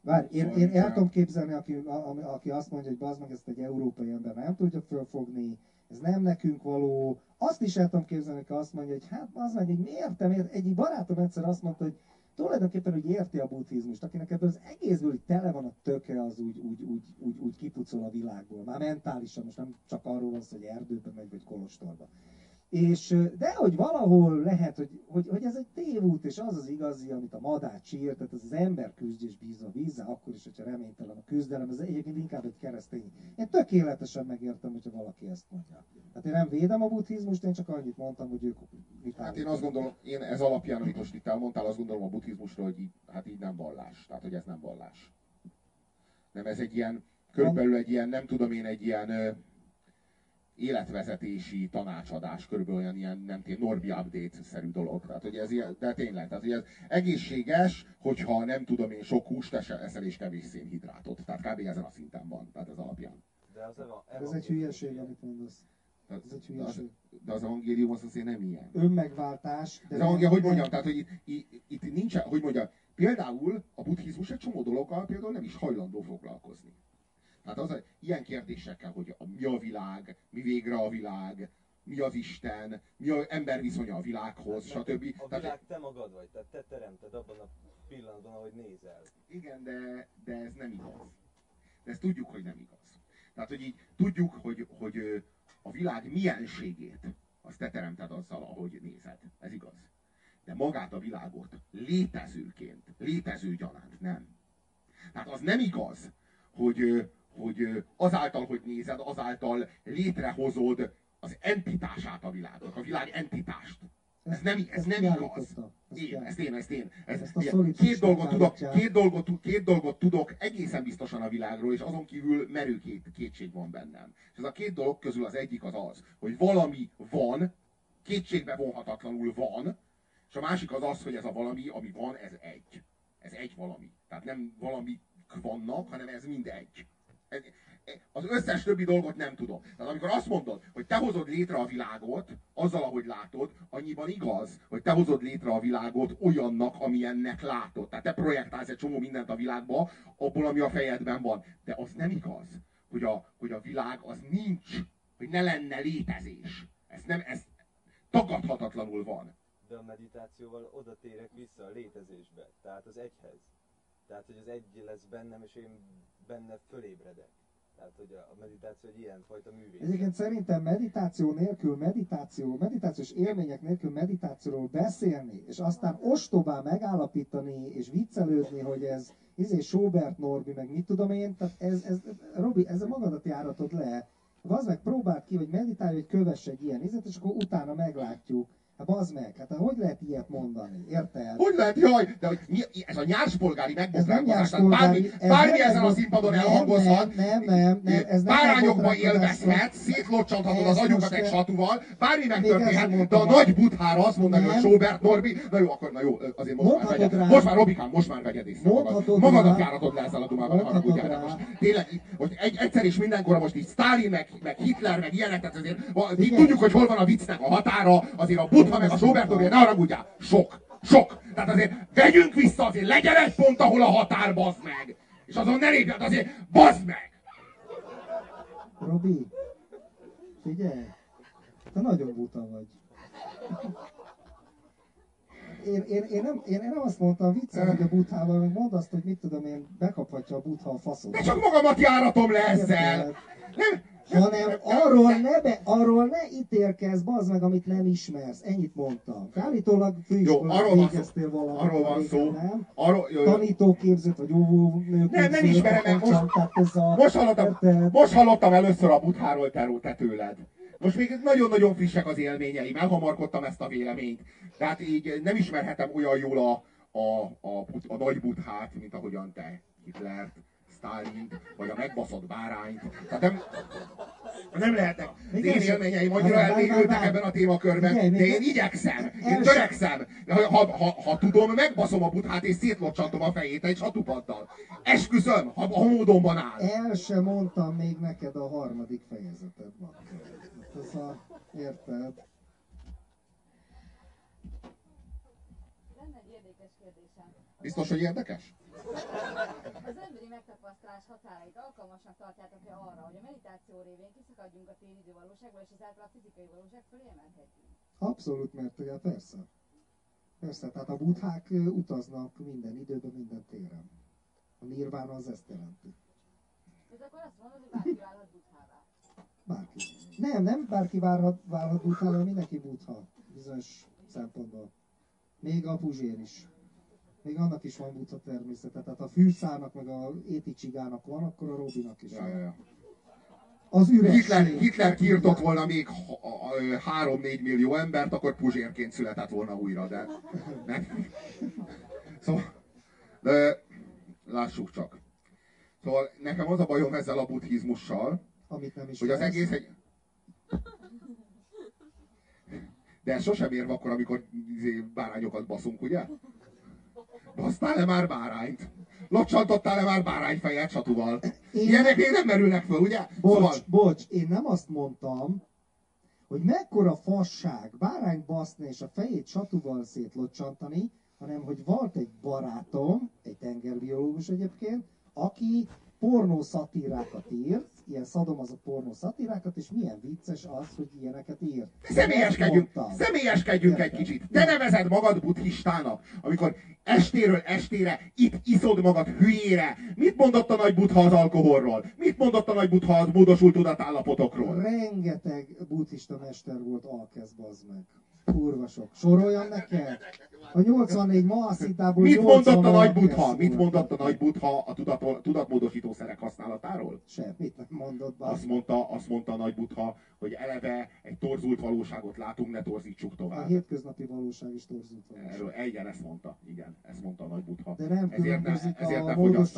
Várj, én, én el tudom képzelni, aki, a, aki azt mondja, hogy bazd meg ezt egy európai ember nem tudja fölfogni, ez nem nekünk való. Azt is el tudom képzelni, aki azt mondja, hogy hát az meg, hogy miért, miért? Egyik barátom egyszer azt mondta, hogy tulajdonképpen úgy érti a buddhizmust, akinek ebből az egészből hogy tele van a töke, az úgy, úgy, úgy, úgy, úgy kipucol a világból. Már mentálisan, most nem csak arról van szó, hogy erdőbe megy, vagy kolostorba. És, de hogy valahol lehet, hogy, hogy, hogy ez egy tévút, és az az igazi, amit a madár csír, tehát ez az ember küzdj és bízza a vízzel, akkor is, hogyha reménytelen a küzdelem, ez egyébként inkább egy keresztény. Én tökéletesen megértem, hogyha valaki ezt mondja. Hát én nem védem a buddhizmust, én csak annyit mondtam, hogy ők mit Hát én azt gondolom, én ez alapján, amit most itt elmondtál, azt gondolom a buddhizmusról, hogy így, hát így nem vallás. Tehát, hogy ez nem vallás. Nem, ez egy ilyen, körülbelül egy ilyen, nem tudom én, egy ilyen életvezetési tanácsadás, körülbelül olyan ilyen, nem tudom, Norbi update-szerű dolog. Tehát, hogy ez ilyen, de tényleg, tehát, hogy ez egészséges, hogyha nem tudom én sok húst eszel és kevés szénhidrátot. Tehát kb. ezen a szinten van, tehát ez alapján. De az eva, eva, ez egy hülyeség, amit mondasz. Ez egy hülyeség. De az, de az evangélium az azért nem ilyen. Önmegváltás. De az evangélium, hogy mondjam, tehát, hogy itt, itt, itt nincsen, hogy mondjam, például a buddhizmus egy csomó dologgal például nem is hajlandó foglalkozni. Tehát az, ilyen kérdésekkel, hogy mi a világ, mi végre a világ, mi az Isten, mi az ember viszonya a világhoz, stb. A Tehát, világ te magad vagy, tehát te teremted abban a pillanatban, ahogy nézel. igen, de, de ez nem igaz. De ezt tudjuk, hogy nem igaz. Tehát, hogy így tudjuk, hogy, hogy a világ mienségét azt te teremted azzal, ahogy nézed. Ez igaz. De magát a világot létezőként, létező gyanánt nem. Tehát az nem igaz, hogy, hogy azáltal, hogy nézed, azáltal létrehozod az entitását a világnak, a világ entitást. Ez nem, ez nem igaz. Én, ezt én, ezt én. Ez, Ezt a két, dolgot tudok, két, dolgot, két dolgot tudok egészen biztosan a világról, és azon kívül merő két, kétség van bennem. És ez a két dolog közül az egyik az az, hogy valami van, kétségbe vonhatatlanul van, és a másik az az, hogy ez a valami, ami van, ez egy. Ez egy valami. Tehát nem valami vannak, hanem ez mind egy. Az összes többi dolgot nem tudom. Tehát amikor azt mondod, hogy te hozod létre a világot, azzal, ahogy látod, annyiban igaz, hogy te hozod létre a világot olyannak, amilyennek látod. Tehát te projektálsz egy csomó mindent a világba, abból, ami a fejedben van. De az nem igaz, hogy a, hogy a világ az nincs, hogy ne lenne létezés. Ez nem, ez tagadhatatlanul van. De a meditációval oda térek vissza a létezésbe, tehát az egyhez. Tehát, hogy az egy lesz bennem, és én benne fölébredek. Tehát, hogy a a meditáció egy ilyen fajta művészet. Egyébként szerintem meditáció nélkül, meditáció, meditációs élmények nélkül meditációról beszélni, és aztán ostobán megállapítani, és viccelődni, hogy ez izé Sobert Norbi, meg mit tudom én, tehát ez, ez Robi, ezzel magadat járatod le. Az meg próbáld ki, hogy meditálj, hogy kövess egy ilyen izet, és akkor utána meglátjuk. Hát bazd meg, hát hogy lehet ilyet mondani, érted? Hogy lehet, jaj, de hogy mi, ez a nyárspolgári nyárspolgári, bármi, ez bármi nem ezen a színpadon elhangozhat, nem, nem, nem, nem, ez nem bárányokba élvezhet, szétlocsanthatod az agyukat egy satúval, bármi megtörténhet, de a nagy buthára azt mondani, hogy. Sobert Norbi, na jó, akkor na jó, azért most már vegyed. Most már Robikám, most már vegyed észre magad. Magadat járatod le ezzel a dumával, ne haragudjál, de most tényleg, hogy egy, egyszer és mindenkorra most így Stalin, meg, meg Hitler, meg ilyenek, tehát azért tudjuk, hogy hol van a viccnek a határa, azért a butha, meg a Norbi, ne haragudjál, sok, sok. Tehát azért vegyünk vissza, azért legyen egy pont, ahol a határ, bazd meg. És azon ne lépjed, azért bazd meg. Robi, figyelj, te nagyon buta vagy. Én, én, én, nem, én, én nem azt mondtam viccel, hogy a buthával, meg mondd azt, hogy mit tudom én, bekaphatja a butha a faszot. De csak magamat járatom le ezzel. Nem, Hanem arról ne, be, arról ne ítélkezz, bazd meg, amit nem ismersz. Ennyit mondtam. Állítólag szó. végeztél valamit. Arról van szó. Nem? Arról, jó, jó. Tanítóképzőt, vagy óvónőképzőt. Nem, nem ismerem, mert most- a, Most hallottam, most hallottam először a butháról te, te tőled. Most még nagyon-nagyon frissek az élményeim, elhamarkodtam ezt a véleményt. Tehát így nem ismerhetem olyan jól a, a, a, but- a nagy buthát, mint ahogyan te Hitlert, Stalint, vagy a megbaszott bárányt. Tehát nem, nem lehetnek. Az én élményeim annyira várj, várj, elmélyültek ebben a témakörben, Igen, de én igyekszem, én törekszem. Ha, ha, ha, ha tudom, megbaszom a buthát és szétlocsantom a fejét egy satupaddal. Esküszöm, ha, ha módonban áll. El sem mondtam még neked a harmadik fejezetet, bakker. Hát Ez a, érted? Biztos, hogy érdekes? Az emberi megtapasztalás határait alkalmasnak tartjátok-e arra, hogy a meditáció révén kiszakadjunk a tényidő valóságból, és ezáltal a fizikai valóság fölé emelkedjünk? Abszolút, mert ugye persze. Persze, tehát a buthák utaznak minden időben, minden téren. A nirvána az ezt jelenti. Ez akkor azt mondod, hogy bárki válhat buthává. Bárki. Nem, nem bárki várhat, válhat buthával, mindenki butha. Bizonyos szempontból. Még a puzsér is. Még annak is van butha természete. Tehát a fűszának, meg a éticsigának van, akkor a Robinak is Ja, ja, van. ja. Az Hitler, üresség. Hitler kiirtott volna még 3-4 millió embert, akkor Puzsérként született volna újra, de nem. Szóval, de lássuk csak. Szóval nekem az a bajom ezzel a buddhizmussal, Amit nem is hogy az lesz. egész egy... De ez sosem ér akkor, amikor izé, bárányokat baszunk, ugye? Basztál-e már bárányt? Locsantottál-e már bárányfejet satúval? Én- Ilyenek még nem merülnek föl, ugye? Bocs, Szóval, bocs, én nem azt mondtam, hogy mekkora fasság bárány baszni és a fejét satúval szétlocsantani, hanem hogy volt egy barátom, egy tengerbiológus egyébként, aki pornó szatírákat írt, ilyen szadomazott pornó szatírákat, és milyen vicces az, hogy ilyeneket írt. Személyeskedjünk, személyeskedjünk egy Értem. kicsit. Te nevezed magad buddhistának, amikor estéről estére itt iszod magad hülyére. Mit mondott a nagy buddha az alkoholról? Mit mondott a nagy buddha az módosult tudatállapotokról? Rengeteg buddhista mester volt alkezd, bazd meg. Kurva sok. Soroljam neked? A 84 maaszitából Mit mondott a 80 nagy alkezd Mit mondott a nagy buddha a tudat, tudatmódosító szerek használatáról? Semmit nem mondott, bazd Azt mondta, azt mondta a nagy buddha, hogy eleve egy torzult valóságot látunk, ne torzítsuk A tovább. hétköznapi valóság is torzult valóság. Erről igen, ezt mondta. Igen, ezt mondta a nagy buddha. De nem ezért ne, ezért ne a módos,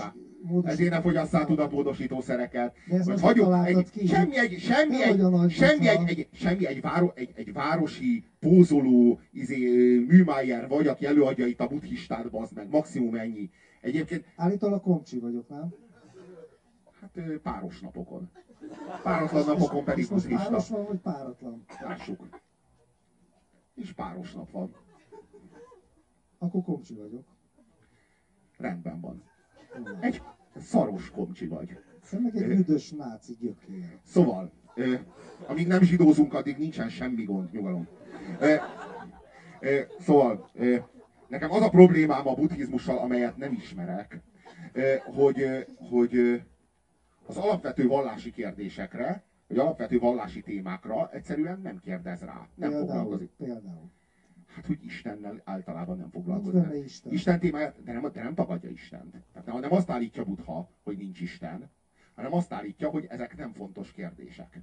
Ezért ne fogyasszál tudatmódosító szereket. De ezt hagyjuk, találtad egy, ki. semmi egy, semmi egy, a semmi egy, egy, semmi egy, váro, egy, egy városi pózoló izé, műmájer vagy, aki előadja itt a buddhistát, bazd meg. Maximum ennyi. Egyébként, Állítólag komcsi vagyok, nem? hát páros napokon. Páratlan napokon pedig buddhista. páros van, vagy páratlan? Lássuk. És páros nap van. Akkor komcsi vagyok. Rendben van. Egy szaros komcsi vagy. Te meg egy üdös náci gyökér. Szóval, amíg nem zsidózunk, addig nincsen semmi gond, nyugalom. Szóval, nekem az a problémám a buddhizmussal, amelyet nem ismerek, hogy, hogy az alapvető vallási kérdésekre, vagy alapvető vallási témákra egyszerűen nem kérdez rá, nem Például, foglalkozik. például. Hát, hogy Istennel általában nem foglalkozik. benne Isten. Isten témáját, de nem, de nem tagadja Istent. Tehát nem, nem azt állítja Buddha, hogy nincs Isten, hanem azt állítja, hogy ezek nem fontos kérdések.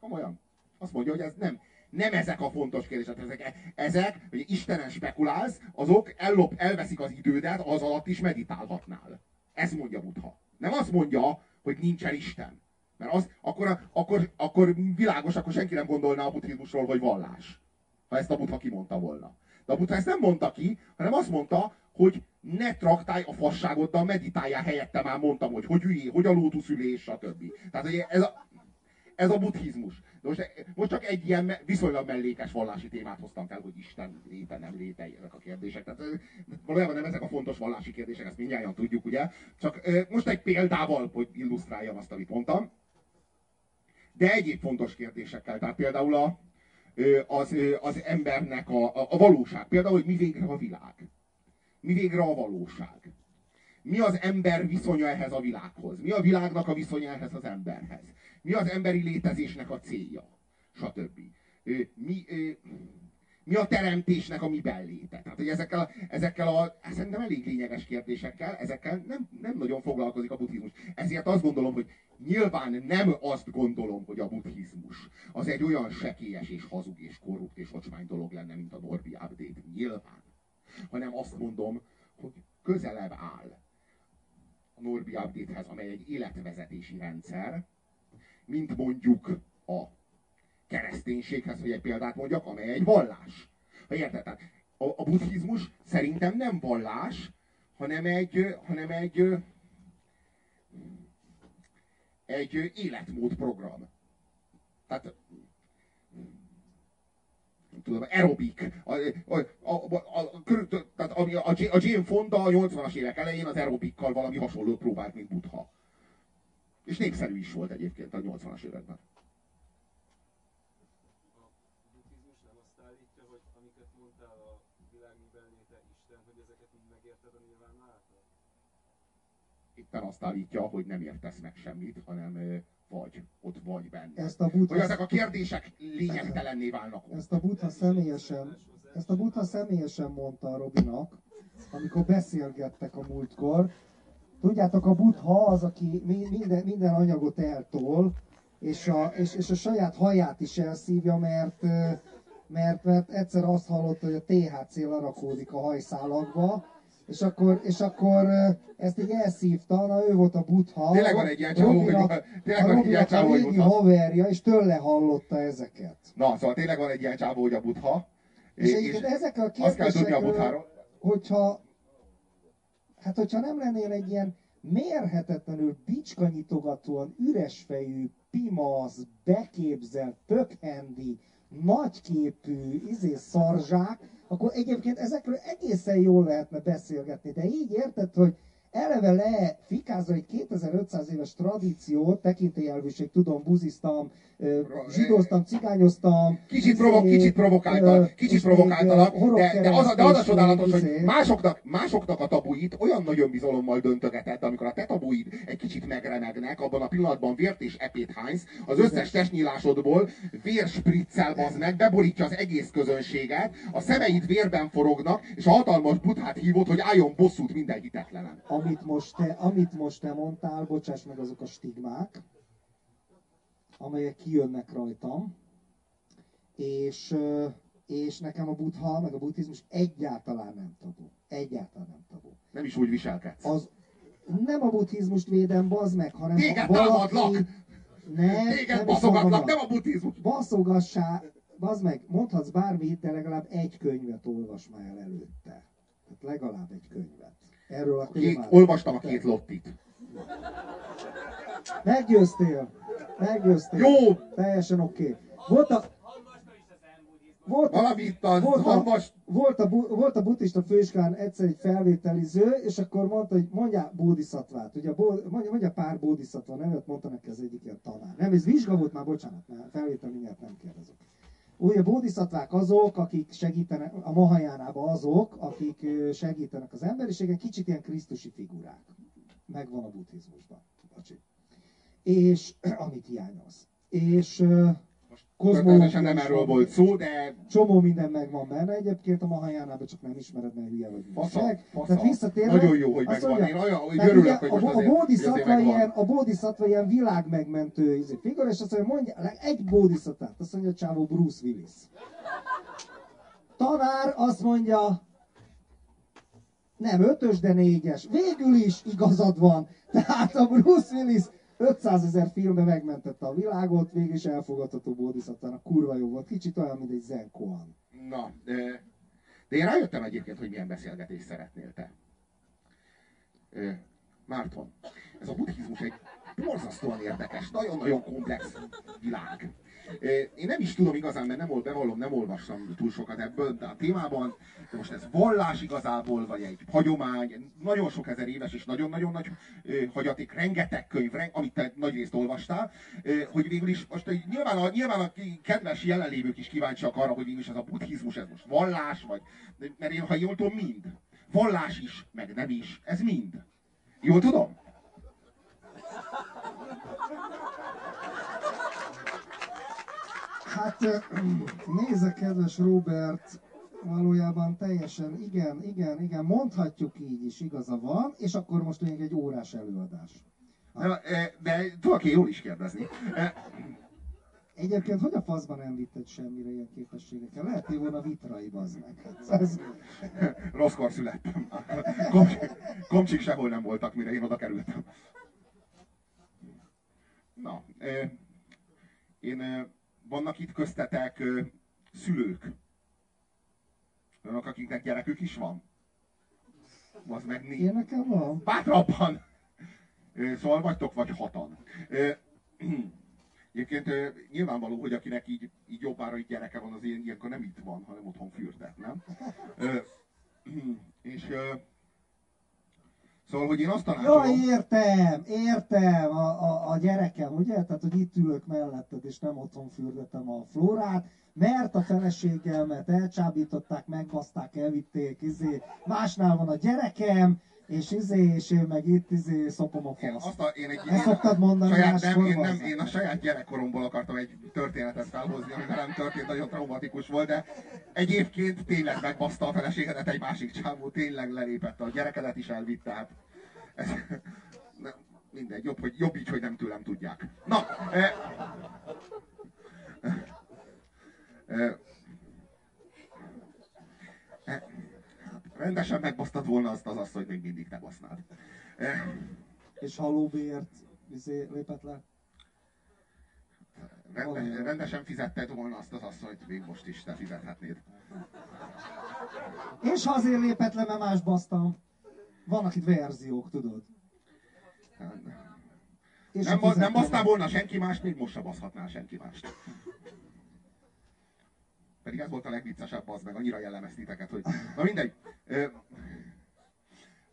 Komolyan. Azt mondja, hogy ez nem, nem ezek a fontos kérdések. Ezek, ezek hogy Istenen spekulálsz, azok ellop, elveszik az idődet, az alatt is meditálhatnál. Ez mondja Buddha. Nem azt mondja, hogy nincsen Isten. Mert az, akkor, akkor, akkor világos, akkor senki nem gondolná a buddhizmusról, hogy vallás. Ha ezt a Buddha kimondta volna. De a Buddha ezt nem mondta ki, hanem azt mondta, hogy ne traktálj a fasságoddal, meditáljál helyette, már mondtam, hogy hogy üljél, hogy a lótuszülés, stb. Tehát ez a, ez a buddhizmus. De most, most csak egy ilyen viszonylag mellékes vallási témát hoztam fel, hogy Isten léte, nem léte, ezek a kérdések. Tehát valójában nem ezek a fontos vallási kérdések, ezt mindjárt tudjuk, ugye? Csak most egy példával, hogy illusztráljam azt, amit mondtam. De egyéb fontos kérdésekkel, tehát például a, az, az embernek a, a, a valóság. Például, hogy mi végre a világ. Mi végre a valóság. Mi az ember viszonya ehhez a világhoz? Mi a világnak a viszonya ehhez az emberhez? Mi az emberi létezésnek a célja? Stb. Mi, mi a teremtésnek a mi belléte? Tehát, hogy ezekkel a, ezekkel a szerintem elég lényeges kérdésekkel, ezekkel nem, nem nagyon foglalkozik a buddhizmus. Ezért azt gondolom, hogy nyilván nem azt gondolom, hogy a buddhizmus az egy olyan sekélyes és hazug és korrupt és ocsmány dolog lenne, mint a Norbi update. Nyilván. Hanem azt mondom, hogy közelebb áll a Norbi update-hez, amely egy életvezetési rendszer, mint mondjuk a kereszténységhez, hogy egy példát mondjak, amely egy vallás. Ha érted? A, a buddhizmus szerintem nem vallás, hanem egy, hanem egy, egy ö, életmódprogram. Tehát tudom, aerobik. A, a, a, a, a, tehát ami a, a Jane Fonda a 80-as évek elején az aerobikkal valami hasonlót próbált, mint Buddha. És népszerű is volt egyébként a 80-as években. Nem azt állítja, hogy amiket mondtál a világ miben léte Isten, hogy ezeket mind megérted a nyilván által? Éppen azt állítja, hogy nem értesz meg semmit, hanem vagy, ott vagy benne. Ezt a Buddha, Hogy ezek a kérdések lényegtelenné válnak ott. ezt a Buddha személyesen, ezt a Buddha személyesen mondta a Robinak, amikor beszélgettek a múltkor. Tudjátok, a Buddha az, aki mi- minden, minden anyagot eltol, és a, és, és a saját haját is elszívja, mert, mert, mert egyszer azt hallotta, hogy a THC lerakódik a hajszálakba, és akkor, és akkor ö, ezt így elszívta, na ő volt a Buddha. Tényleg van egy ilyen csávó, hogy tényleg van egy ilyen csávó, hogy Buddha. haverja, és tőle hallotta ezeket. Na, szóval tényleg van egy ilyen csávó, hogy a Buddha. És, azt kell tudni a kérdésekről, hogyha, hát hogyha nem lennél egy ilyen mérhetetlenül bicskanyitogatóan üresfejű, pimasz, beképzelt, pökhendi, nagyképű, izé szarzsák, akkor egyébként ezekről egészen jól lehetne beszélgetni. De így érted, hogy eleve lefikázza egy 2500 éves tradíciót, tekintélyelvűség, tudom, buziztam, zsidóztam, cigányoztam. Kicsit, provo- izé, kicsit provokáltal, kicsit még, provokáltalak, de, de, az, a- de az a csodálatos, hogy izé. másoknak, másoknak a tabuit olyan nagy önbizalommal döntögeted, amikor a te tabuid egy kicsit megremegnek, abban a pillanatban vért és epét hánysz, az összes testnyílásodból vérspriccel bazd meg, beborítja az egész közönséget, a szemeid vérben forognak, és a hatalmas buthát hívod, hogy álljon bosszút minden hitetlenem. Amit most, te, amit most te mondtál, bocsáss meg azok a stigmák, amelyek kijönnek rajtam, és, és nekem a buddha, meg a buddhizmus egyáltalán nem tabu. Egyáltalán nem tabu. Nem is úgy viselkedsz. Az nem a buddhizmust védem, bazd meg, hanem Téged valaki... támadlak! Nem, Téged nem baszogatlak, nem a buddhizmus! baszogassá, bazd meg, mondhatsz bármit, de legalább egy könyvet olvas már el előtte. Tehát legalább egy könyvet. Erről a Két, témáról. olvastam a két lottit. Meggyőztél. Meggyőztél. Jó! Teljesen oké. Okay. Volt a... Volt Valamit volt, a, hamvas... volt, a, volt a buddhista főiskán egyszer egy felvételiző, és akkor mondta, hogy mondjál bódiszatvát. Ugye bó- mondja, mondja pár bódiszatva nevet, mondta neki az egyik ilyen tanár. Nem, ez vizsga volt már, bocsánat, mert felvétel miatt nem kérdezek. Ugye a bódiszatvák azok, akik segítenek, a Mahajánában azok, akik segítenek az emberiségen, kicsit ilyen krisztusi figurák. Megvan a buddhizmusban. Bocsi. És amit hiányolsz. És Természetesen nem erről volt szó, de Csomó minden megvan benne egyébként a Mahajánában, csak nem ismered, mert hülye vagy. fasza, fasza. Tehát visszatérve, Nagyon jó, hogy megvan. mondja, Én olyan, hogy örülök, hogy a, most a azért, megvan. ilyen, a bódiszatva ilyen világmegmentő izé, figura, és azt mondja, mondja egy bódiszatvát, azt mondja a csávó Bruce Willis. Tanár azt mondja, nem ötös, de négyes. Végül is igazad van. Tehát a Bruce Willis 500 ezer filmbe megmentette a világot, végül is elfogadható bódiszatvának. Kurva jó volt. Kicsit olyan, mint egy Zen Koan. Na, ö, de én rájöttem egyébként, hogy milyen beszélgetést szeretnél te. Márton, ez a buddhizmus egy borzasztóan érdekes, nagyon-nagyon komplex világ. Én nem is tudom igazán, mert nem, bevallom, nem olvastam túl sokat ebből de a témában, de most ez vallás igazából, vagy egy hagyomány, nagyon sok ezer éves és nagyon-nagyon nagy hagyaték, rengeteg könyv, amit te nagy részt olvastál, hogy végül is most nyilván a, nyilván a kedves jelenlévők is kíváncsiak arra, hogy végül is ez a buddhizmus, ez most vallás, vagy, mert én, ha jól tudom, mind. Vallás is, meg nem is, ez mind. Jól tudom? Hát nézze, kedves Robert, valójában teljesen, igen, igen, igen, mondhatjuk így is, igaza van, és akkor most még egy órás előadás. De, de, én jól is kérdezni. Egyébként hogy a faszban nem vitted semmire ilyen képességekkel? Lehet, hogy volna vitrai, bazd meg. Ez, Rosszkor születtem. Komcsik, komcsik sehol nem voltak, mire én oda kerültem. Na, én vannak itt köztetek ö, szülők. Önök, akiknek gyerekük is van? Az meg mi? én nekem van. Bátrabban! Ö, Szóval vagytok vagy hatan. Ö, Egyébként nyilvánvaló, hogy akinek így, így jobbára így gyereke van, az ilyen, ilyenkor nem itt van, hanem otthon fürdet, nem? És szóval, hogy én azt tanácsolom... Jaj, értem, értem, a, a, a gyerekem, ugye? Tehát, hogy itt ülök melletted, és nem otthon fürdetem a flórát, mert a feleségemet elcsábították, megbaszták, elvitték, izé, másnál van a gyerekem, és izé, és én meg itt izé szopom a faszt. azt a, én egy Ezt szoktad mondani saját, nem, én, nem, én a saját gyerekkoromból akartam egy történetet felhozni, ami velem történt, nagyon traumatikus volt, de egyébként tényleg megbaszta a feleségedet egy másik csávó, tényleg lelépett a gyerekedet is elvitte, hát ez, mindegy, jobb, hogy, jobb így, hogy nem tőlem tudják. Na, e, e, rendesen megbasztad volna azt az asszonyt, még mindig te basznád. E, És halóbért izé, lépett le. Rende, rendesen fizetted volna azt az asszonyt, még most is te fizethetnéd. És azért lépett le, mert más basztam. Vannak itt verziók, tudod. És Nem, a ba- nem fizető- basztál volna senki más, még most se baszhatnál senki mást. Pedig ez volt a legviccesebb, az meg annyira jellemez titeket, hogy... Na mindegy. Ö,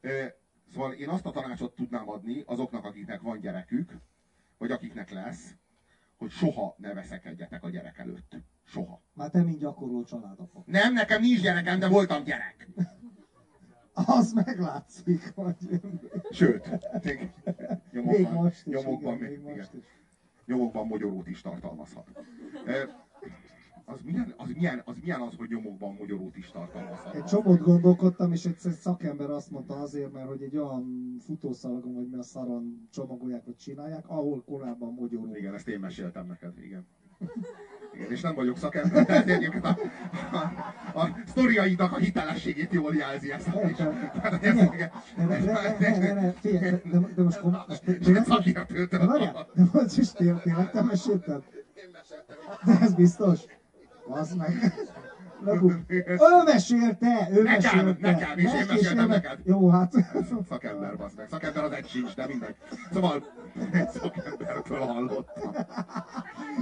ö, Szóval én azt a tanácsot tudnám adni azoknak, akiknek van gyerekük, vagy akiknek lesz, hogy soha ne veszekedjetek a gyerek előtt. Soha. Már te, mint gyakorló családapa. Nem, nekem nincs gyerekem, de voltam gyerek. Az meglátszik, hogy Sőt, még még nyomokban, most is, nyomokban, igen, még, még most is. nyomokban mogyorót is tartalmazhat. Az milyen, az, milyen, az milyen az, hogy nyomokban mogyorót is tartalmazhat? Egy csomót gondolkodtam, és egyszer szakember azt mondta azért, mert hogy egy olyan futószalagon, vagy mi a szaron csomagolják, vagy csinálják, ahol korábban mogyoró. Igen, ezt én meséltem neked, igen. Igen, és nem vagyok szakember, de egyébként a, a, a sztoriaidnak a hitelességét jól jelzi ezt ez- de, most, kom- most Egy tényleg, szakértőtől de most is tényleg, te mesélted? De ez biztos? Az meg. Ő mesélte, ő Nekem, mesélte. nekem, és én meséltem neked. Jó, hát. Szakember, bazd meg. Szakember az egy sincs, de mindegy. Szóval szakembertől hallottam.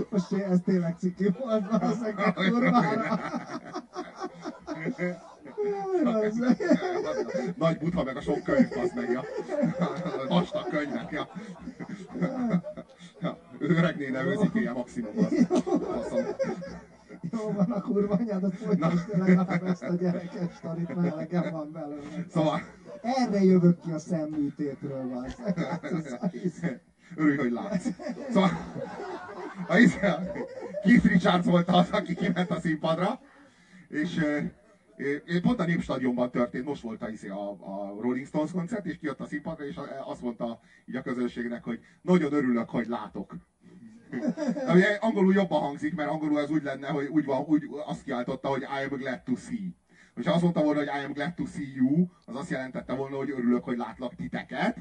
Most én- ez tényleg ciki volt, a kurvára. Nagy butha meg a sok könyv, az meg, ja. Vastag könyvek, ja. ja. Öreg néne őzikéje maximum az. Faszom. Jó van a kurva anyádat, folytasd legalább ezt a gyerekes sztorit, mert elegem van belőle. Szóval, Erre jövök ki a szemműtétről, van. Örülj, hogy látsz. Szóval, a izé- Keith Richards volt az, aki kiment a színpadra, és pont a Népstadionban történt, most volt a, izé a, a Rolling Stones koncert, és kijött a színpadra, és azt mondta így a közönségnek, hogy nagyon örülök, hogy látok. Ami angolul jobban hangzik, mert angolul az úgy lenne, hogy úgy van, úgy azt kiáltotta, hogy I am glad to see. Hogyha azt mondta volna, hogy I am glad to see you, az azt jelentette volna, hogy örülök, hogy látlak titeket,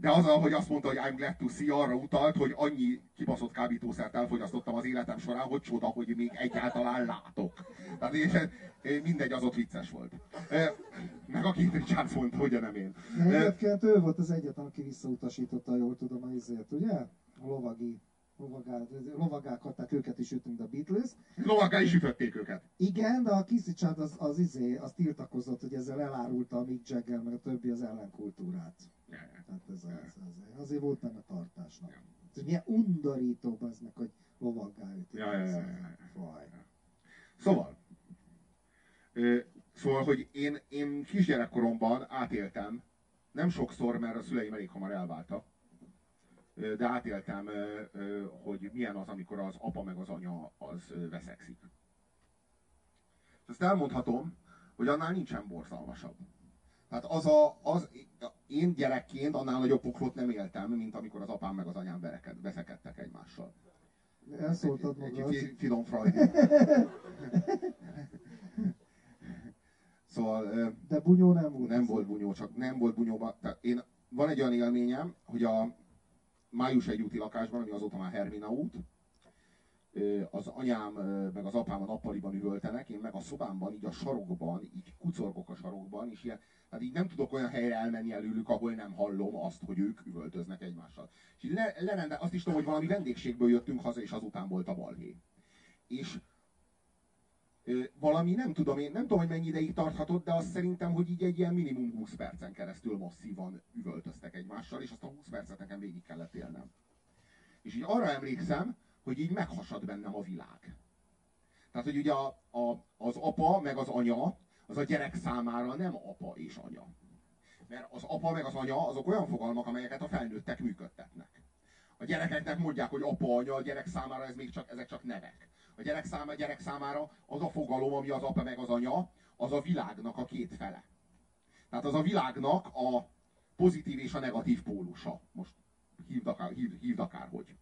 de az, hogy azt mondta, hogy I'm glad to see, arra utalt, hogy annyi kibaszott kábítószert elfogyasztottam az életem során, hogy csoda, hogy még egyáltalán látok. Tehát és, mindegy, az ott vicces volt. Meg a Keith Richards mondta, hogy nem én. De Egyébként ő volt az egyetlen, aki visszautasította, jól tudom, a izért, ugye? A lovagi lovagál, lovagákat, őket is de a Beatles. Lovaggá is ütötték őket. Igen, de a Keith az, az, izé, az tiltakozott, hogy ezzel elárulta a Mick Jagger, meg a többi az ellenkultúrát. Tehát ez, az, az, azért volt benne tartásnak. Ez milyen undorító az meg, hogy lovaggá ütik. Ja, ja, ja, ja. Faj. Szóval, ö, szóval, hogy én, én kisgyerekkoromban átéltem, nem sokszor, mert a szüleim elég hamar elváltak, de átéltem, hogy milyen az, amikor az apa meg az anya az veszekszik. És azt elmondhatom, hogy annál nincsen borzalmasabb. Tehát az a, az, én gyerekként annál nagyobb poklot nem éltem, mint amikor az apám meg az anyám vereket, veszekedtek egymással. Elszóltad Egy magad. fi- finom Freud. Szóval De bunyó nem volt. nem volt bunyó, csak nem volt bunyóban. Tehát én, van egy olyan élményem, hogy a május egy úti lakásban, ami azóta már Hermina út, az anyám meg az apám a nappaliban üvöltenek, én meg a szobámban, így a sarokban, így kucorgok a sarokban, és ilyen, hát így nem tudok olyan helyre elmenni előlük, ahol nem hallom azt, hogy ők üvöltöznek egymással. És így le, lerende, azt is tudom, hogy valami vendégségből jöttünk haza, és azután volt a balhé. És valami, nem tudom, én nem tudom, hogy mennyi ideig tarthatott, de azt szerintem, hogy így egy ilyen minimum 20 percen keresztül masszívan üvöltöztek egymással, és azt a 20 percet nekem végig kellett élnem. És így arra emlékszem, hogy így meghasad bennem a világ. Tehát, hogy ugye a, a, az apa meg az anya, az a gyerek számára nem apa és anya. Mert az apa meg az anya azok olyan fogalmak, amelyeket a felnőttek működtetnek. A gyerekeknek mondják, hogy apa, anya, a gyerek számára ez még csak, ezek csak nevek. A gyerek, számára, gyerek számára az a fogalom, ami az apa meg az anya, az a világnak a két fele. Tehát az a világnak a pozitív és a negatív pólusa. Most hívd, akár, hívd, hívd akárhogy.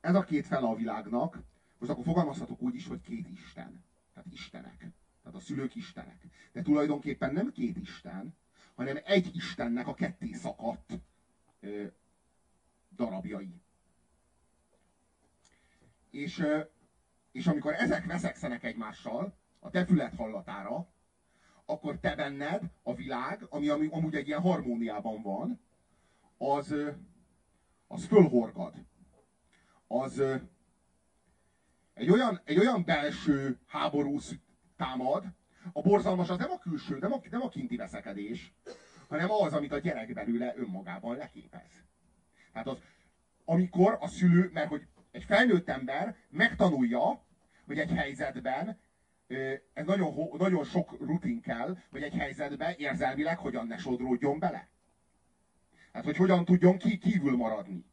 Ez a két fele a világnak, most akkor fogalmazhatok úgy is, hogy két Isten. Tehát Istenek. Tehát a szülők Istenek. De tulajdonképpen nem két Isten, hanem egy Istennek a ketté szakadt ö, darabjai. És, és amikor ezek veszekszenek egymással, a te füled hallatára, akkor te benned a világ, ami, ami amúgy egy ilyen harmóniában van, az, az fölhorgad. Az egy olyan, egy olyan belső háború támad, a borzalmas az nem a külső, nem a, nem a kinti veszekedés, hanem az, amit a gyerek belőle önmagában leképez. Tehát az, amikor a szülő, mert hogy egy felnőtt ember megtanulja, hogy egy helyzetben ez nagyon, nagyon sok rutin kell, hogy egy helyzetben érzelmileg hogyan ne sodródjon bele. Hát, hogy hogyan tudjon ki kívül maradni.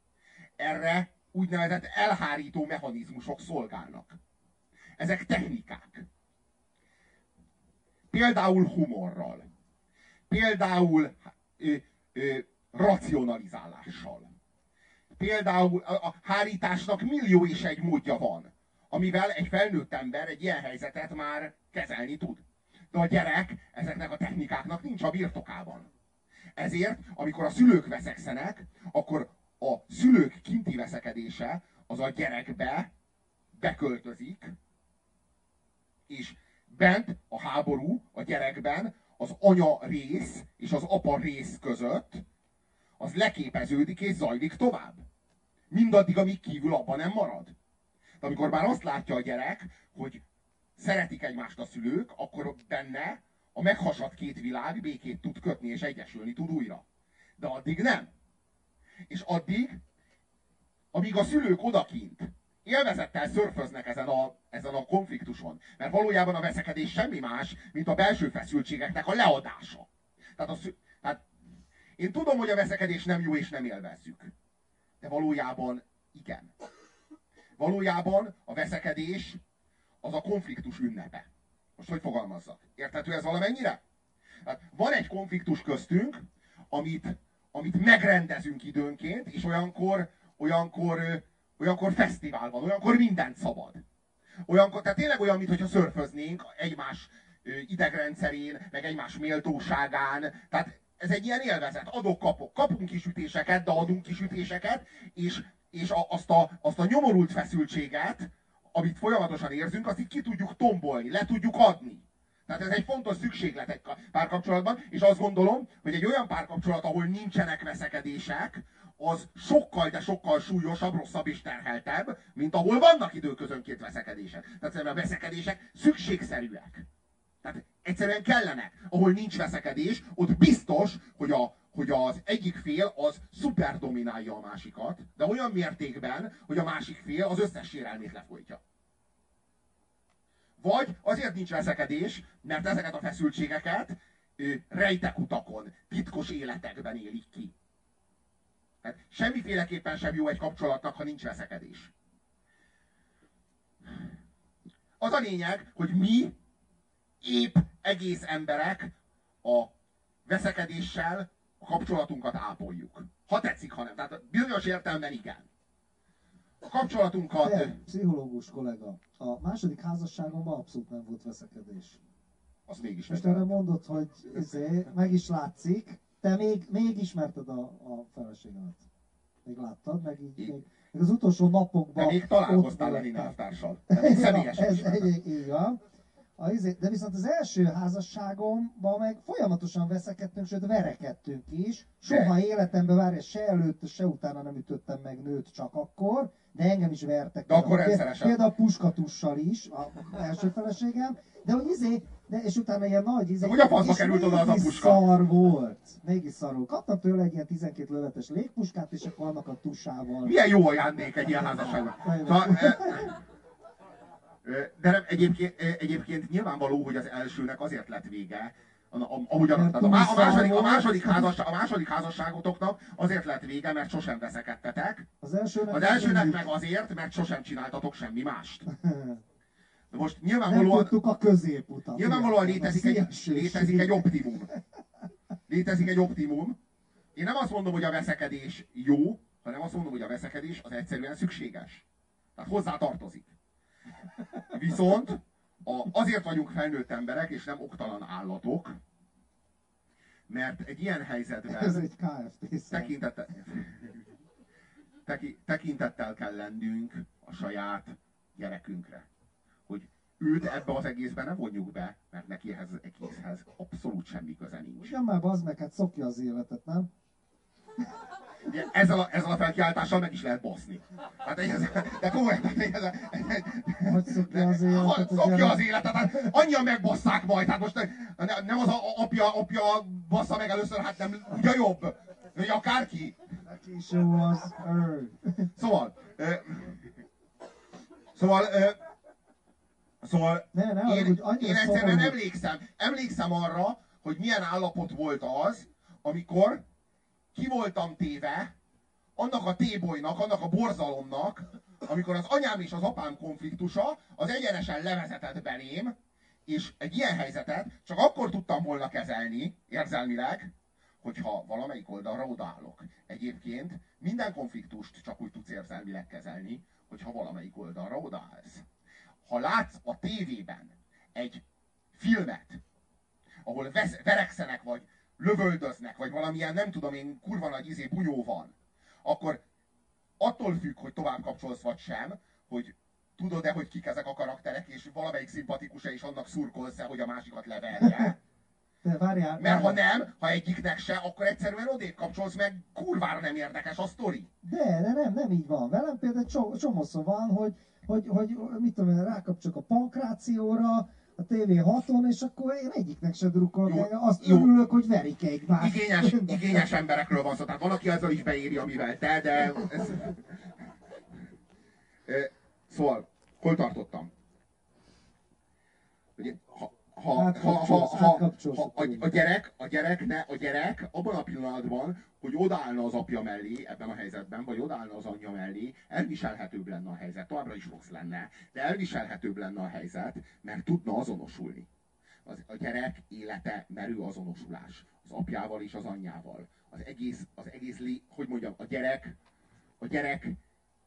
Erre úgynevezett elhárító mechanizmusok szolgálnak. Ezek technikák. Például humorral. Például ö, ö, racionalizálással. Például a, a hárításnak millió és egy módja van, amivel egy felnőtt ember egy ilyen helyzetet már kezelni tud. De a gyerek ezeknek a technikáknak nincs a birtokában. Ezért, amikor a szülők veszekszenek, akkor a szülők kinti veszekedése az a gyerekbe beköltözik, és bent a háború a gyerekben az anya rész és az apa rész között az leképeződik és zajlik tovább. Mindaddig, amíg kívül abban nem marad. De amikor már azt látja a gyerek, hogy szeretik egymást a szülők, akkor benne a meghasadt két világ békét tud kötni és egyesülni tud újra. De addig nem. És addig, amíg a szülők odakint élvezettel szörföznek ezen a, ezen a konfliktuson. Mert valójában a veszekedés semmi más, mint a belső feszültségeknek a leadása. Tehát, a szü- én tudom, hogy a veszekedés nem jó és nem élvezzük. De valójában igen. Valójában a veszekedés az a konfliktus ünnepe. Most hogy fogalmazzak? Érthető ez valamennyire? Hát van egy konfliktus köztünk, amit, amit megrendezünk időnként, és olyankor, olyankor, olyankor fesztivál van, olyankor mindent szabad. Olyankor, tehát tényleg olyan, mintha szörföznénk egymás idegrendszerén, meg egymás méltóságán. Tehát ez egy ilyen élvezet. Adok, kapok. Kapunk kisütéseket, de adunk kisütéseket, és, és a, azt, a, azt a nyomorult feszültséget, amit folyamatosan érzünk, azt így ki tudjuk tombolni, le tudjuk adni. Tehát ez egy fontos szükséglet egy párkapcsolatban, és azt gondolom, hogy egy olyan párkapcsolat, ahol nincsenek veszekedések, az sokkal, de sokkal súlyosabb, rosszabb és terheltebb, mint ahol vannak időközönként veszekedések. Tehát a veszekedések szükségszerűek. Tehát egyszerűen kellene. Ahol nincs veszekedés, ott biztos, hogy, a, hogy az egyik fél az szuper dominálja a másikat, de olyan mértékben, hogy a másik fél az összes sérelmét lefolytja. Vagy azért nincs veszekedés, mert ezeket a feszültségeket rejtek utakon, titkos életekben élik ki. Tehát semmiféleképpen sem jó egy kapcsolatnak, ha nincs veszekedés. Az a lényeg, hogy mi épp egész emberek a veszekedéssel a kapcsolatunkat ápoljuk. Ha tetszik, ha nem. Tehát bizonyos értelemben igen. A kapcsolatunkat... Te, pszichológus kollega, a második házasságomban abszolút nem volt veszekedés. Azt mégis Most erre mondod, hogy ezért, meg is látszik, te még, még ismerted a, a feleségemet. Még láttad, meg így, még, még az utolsó napokban... Te még találkoztál Lenin elvtársal. Személyesen ez, egy, így van. A, izé- de viszont az első házasságomban meg folyamatosan veszekedtünk, sőt verekedtünk is. Soha életemben várja, se előtt, se utána nem ütöttem meg nőt csak akkor, de engem is vertek. De akkor rendszeresen. Például puskatussal is, a első feleségem, de hogy izé, de, és utána ilyen nagy izé... A faszba került oda az a puska? szar volt. Mégis szar volt. Kaptam tőle egy ilyen 12 lövetes légpuskát, és akkor annak a tusával. Milyen jó ajándék egy ilyen házasságban. De nem, egyébként, egyébként nyilvánvaló, hogy az elsőnek azért lett vége, ahogy a, a, a, második, a, második házasság, a második házasságotoknak azért lett vége, mert sosem veszekedtetek. Az elsőnek, az elsőnek meg azért, mert sosem csináltatok semmi mást. De most Nem nyilvánvalóan, tudtuk a középutat. nyilvánvalóan létezik, a egy, létezik egy optimum. Létezik egy optimum. Én nem azt mondom, hogy a veszekedés jó, hanem azt mondom, hogy a veszekedés az egyszerűen szükséges. Tehát hozzá tartozik. Viszont a, azért vagyunk felnőtt emberek, és nem oktalan állatok, mert egy ilyen helyzetben Ez egy KFT tekintettel, teki, tekintettel kell lennünk a saját gyerekünkre. Hogy őt ebbe az egészben ne vonjuk be, mert neki ehhez az egészhez abszolút semmi köze nincs. Ugyan már bazd meg, hát szokja az életet, nem? Ezzel a, ezzel a felkiáltással meg is lehet baszni. Hát ez, de komolyan, ez, ez, Hogy szokja az életet hogy szokja az életet, hát annyian megbasszák majd, hát most ne- nem az a apja, apja bassza meg először, hát nem, ugye jobb, ugye akárki. Szóval, ö, szóval, ö, szóval Ne, ne, én, én egyszerűen emlékszem, emlékszem arra, hogy milyen állapot volt az, amikor ki voltam téve annak a tébolynak, annak a borzalomnak, amikor az anyám és az apám konfliktusa az egyenesen levezetett belém, és egy ilyen helyzetet csak akkor tudtam volna kezelni, érzelmileg, hogyha valamelyik oldalra odaállok. Egyébként minden konfliktust csak úgy tudsz érzelmileg kezelni, hogyha valamelyik oldalra odaállsz. Ha látsz a tévében egy filmet, ahol vesz, verekszenek, vagy lövöldöznek, vagy valamilyen, nem tudom én, kurva nagy izé bunyó van, akkor attól függ, hogy tovább kapcsolsz vagy sem, hogy tudod-e, hogy kik ezek a karakterek, és valamelyik szimpatikus-e, és annak szurkolsz-e, hogy a másikat leverje. De várjál. Mert ha nem, ha egyiknek se, akkor egyszerűen odébb kapcsolsz, meg kurvára nem érdekes a sztori. De, de nem, nem így van. Velem például csomó, csomószor van, hogy, hogy, hogy, mit tudom én, rákapcsolok a pankrációra, a TV6-on, és akkor én egyiknek se drukkolok. Jó, Én Azt jó. örülök, hogy verik egymást. Igényes, igényes emberekről van szó, tehát van, aki ezzel is beéri, amivel te, de... Ez... Szóval, hol tartottam? Ha, ha, ha, ha, Átkapcsolsz, ha, ha a a, gyerek, a gyerek, ne, a gyerek abban a pillanatban, hogy odaállna az apja mellé ebben a helyzetben, vagy odaállna az anyja mellé, elviselhetőbb lenne a helyzet, továbbra is rossz lenne, de elviselhetőbb lenne a helyzet, mert tudna azonosulni. Az, a gyerek élete merő azonosulás az apjával és az anyjával. Az egész, az egész lé, hogy mondjam, a gyerek, a gyerek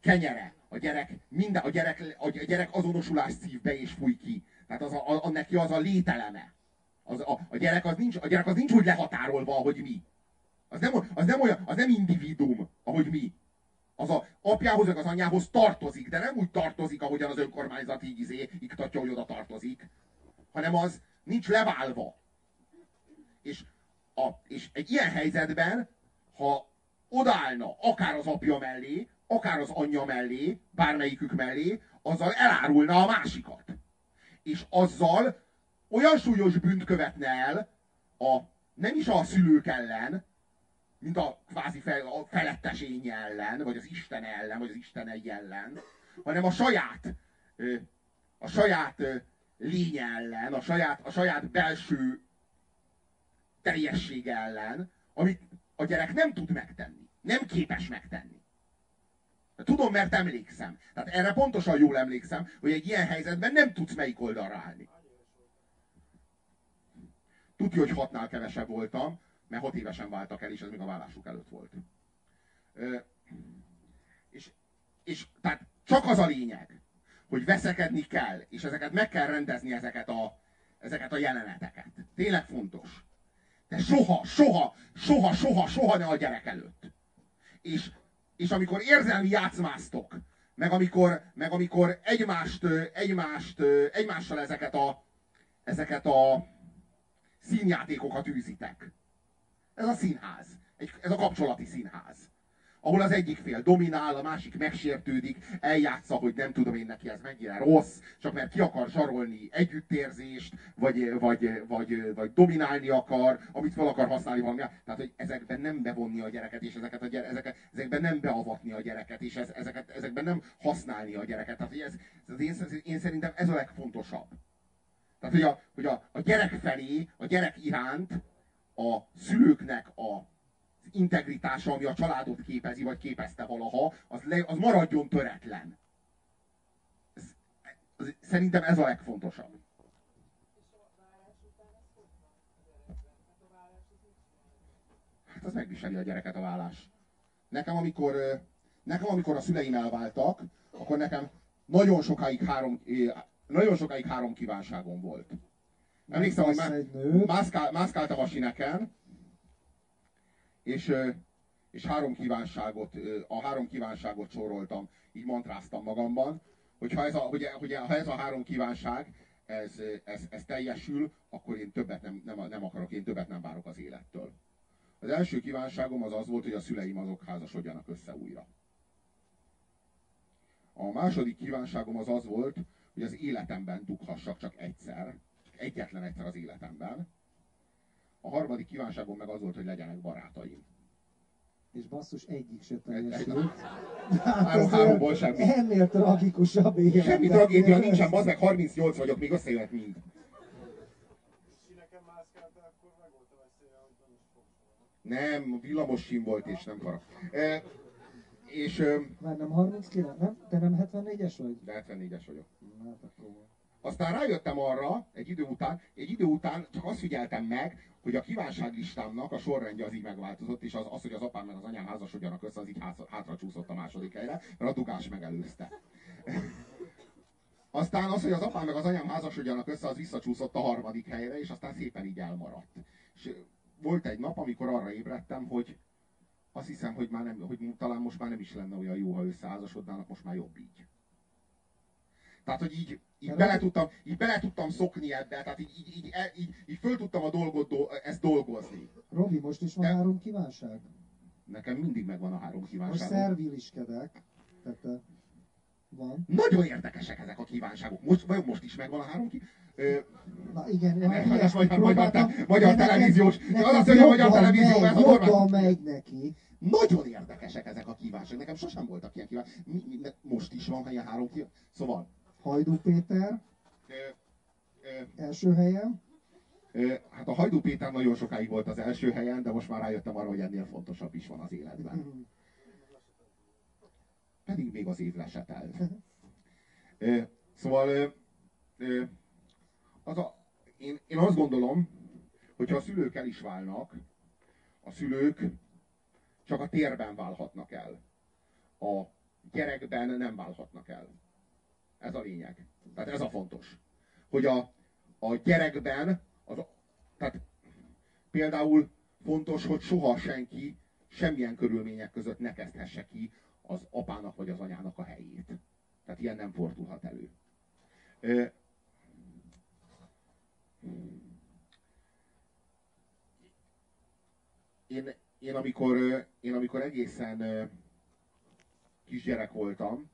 kenyere, a gyerek, minden, a gyerek, a gyerek azonosulás szív be és fúj ki. Tehát az a, a, neki az a lételeme. Az, a, a, gyerek az nincs, a gyerek az nincs úgy lehatárolva, ahogy mi. Az nem, az nem olyan, az nem individuum, ahogy mi. Az a apjához, meg az anyjához tartozik, de nem úgy tartozik, ahogyan az önkormányzat így izé, iktatja, hogy oda tartozik, hanem az nincs leválva. És, a, és egy ilyen helyzetben, ha odállna akár az apja mellé, akár az anyja mellé, bármelyikük mellé, azzal elárulna a másikat. És azzal olyan súlyos bűnt követne el a, nem is a szülők ellen, mint a kvázi fel, a felettesénye ellen, vagy az Isten ellen, vagy az Istenei ellen, hanem a saját, a saját ö, lénye ellen, a saját, a saját belső teljessége ellen, amit a gyerek nem tud megtenni. Nem képes megtenni. Tudom, mert emlékszem. Tehát erre pontosan jól emlékszem, hogy egy ilyen helyzetben nem tudsz melyik oldalra állni. Tudja, hogy hatnál kevesebb voltam, mert hat évesen váltak el, és ez még a vállásuk előtt volt. Ö, és, és tehát csak az a lényeg, hogy veszekedni kell, és ezeket meg kell rendezni, ezeket a, ezeket a jeleneteket. Tényleg fontos. De soha, soha, soha, soha, soha ne a gyerek előtt. És, és amikor érzelmi játszmáztok, meg amikor, meg amikor egymást, egymást, egymással ezeket a, ezeket a színjátékokat űzitek. Ez a színház. Egy, ez a kapcsolati színház. Ahol az egyik fél dominál, a másik megsértődik, eljátsza, hogy nem tudom én neki ez mennyire rossz, csak mert ki akar zsarolni együttérzést, vagy, vagy, vagy, vagy dominálni akar, amit fel akar használni valami. Tehát, hogy ezekben nem bevonni a gyereket, és ezeket a gyere, ezeket, ezekben nem beavatni a gyereket, és ez, ezeket, ezekben nem használni a gyereket. Tehát, hogy ez, ez én, én szerintem ez a legfontosabb. Tehát, hogy a, hogy a, a gyerek felé, a gyerek iránt a szülőknek a integritása, ami a családot képezi, vagy képezte valaha, az, le, az maradjon töretlen. Ez, az, szerintem ez a legfontosabb. Hát az megviseli a gyereket a vállás. Nekem amikor, nekem amikor a szüleim elváltak, akkor nekem nagyon sokáig három, nagyon sokáig három kívánságom volt. Emlékszem, hogy má, mászkál, mászkáltam a sineken, és, és három kívánságot, a három kívánságot soroltam, így mantráztam magamban, hogy ha ez a, hogy, hogy ha ez a három kívánság, ez, ez, ez teljesül, akkor én többet nem, nem, nem akarok, én többet nem várok az élettől. Az első kívánságom az az volt, hogy a szüleim azok házasodjanak össze újra. A második kívánságom az az volt, hogy az életemben dughassak csak egyszer, egyetlen egyszer az életemben. A harmadik kívánságom meg az volt, hogy legyenek barátaim. És basszus egyik se teljesült. Három, háromból semmi. Ennél tragikusabb életben. Semmi tragédia nincsen, bazd meg 38 vagyok, még összejöhet mind. Nem villamos sim volt, és nem farag. E, és Már nem 39, nem? Te nem 74-es vagy? de 74-es vagyok. Hát akkor. Aztán rájöttem arra, egy idő után, egy idő után csak azt figyeltem meg, hogy a kívánságlistámnak a sorrendje az így megváltozott, és az, az hogy az apám meg az anyám házasodjanak össze, az így hátra, csúszott a második helyre, mert a dugás megelőzte. Aztán az, hogy az apám meg az anyám házasodjanak össze, az visszacsúszott a harmadik helyre, és aztán szépen így elmaradt. És volt egy nap, amikor arra ébredtem, hogy azt hiszem, hogy, már nem, hogy talán most már nem is lenne olyan jó, ha összeházasodnának, most már jobb így. Tehát, hogy így, így, bele tudtam, így bele tudtam szokni ebbe, tehát így, így, így, így, így, így föl tudtam a dolgot, do, ezt dolgozni. Robi, most is van De- három kívánság? Nekem mindig megvan a három Most kívánságom. szerviliskedek. Tehát ö, van. Nagyon érdekesek ezek a kívánságok. Most, vajon most is megvan a három? Ö, Na igen, Nem, ez ilyesmit magyar- magyar magyar televíziós. Az mondja, hogy magyar jobban televízió, ez a normál. Megy neki. nagyon érdekesek ezek a kívánságok. Nekem sosem voltak ilyen kívánságok. Most is van ilyen három kívánság. Szóval, Hajdú Péter, első helyen. Hát a Hajdú Péter nagyon sokáig volt az első helyen, de most már rájöttem arra, hogy ennél fontosabb is van az életben. Pedig még az év le se telt. Ö, Szóval az a, én, én azt gondolom, hogyha a szülők el is válnak, a szülők csak a térben válhatnak el. A gyerekben nem válhatnak el. Ez a lényeg. Tehát ez a fontos. Hogy a, a gyerekben, az, tehát például fontos, hogy soha senki semmilyen körülmények között ne kezdhesse ki az apának vagy az anyának a helyét. Tehát ilyen nem fordulhat elő. Ö, Én, én, amikor, én amikor egészen kisgyerek voltam,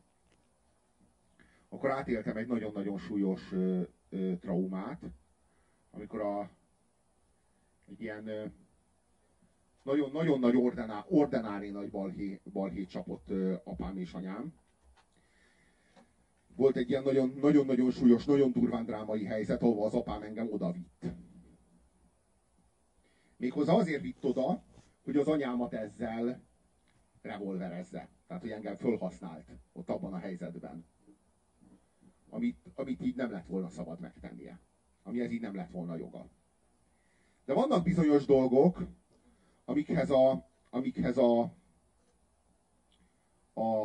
akkor átéltem egy nagyon-nagyon súlyos ö, ö, traumát, amikor a, egy ilyen ö, nagyon, nagyon nagy ordená, ordinári nagy balhé, balhét csapott ö, apám és anyám. Volt egy ilyen nagyon- nagyon-nagyon súlyos, nagyon durván drámai helyzet, ahova az apám engem oda vitt. Méghozzá azért vitt oda, hogy az anyámat ezzel revolverezze. Tehát, hogy engem fölhasznált ott abban a helyzetben. Amit, amit így nem lett volna szabad megtennie. Amihez így nem lett volna joga. De vannak bizonyos dolgok, amikhez a, amikhez a, a,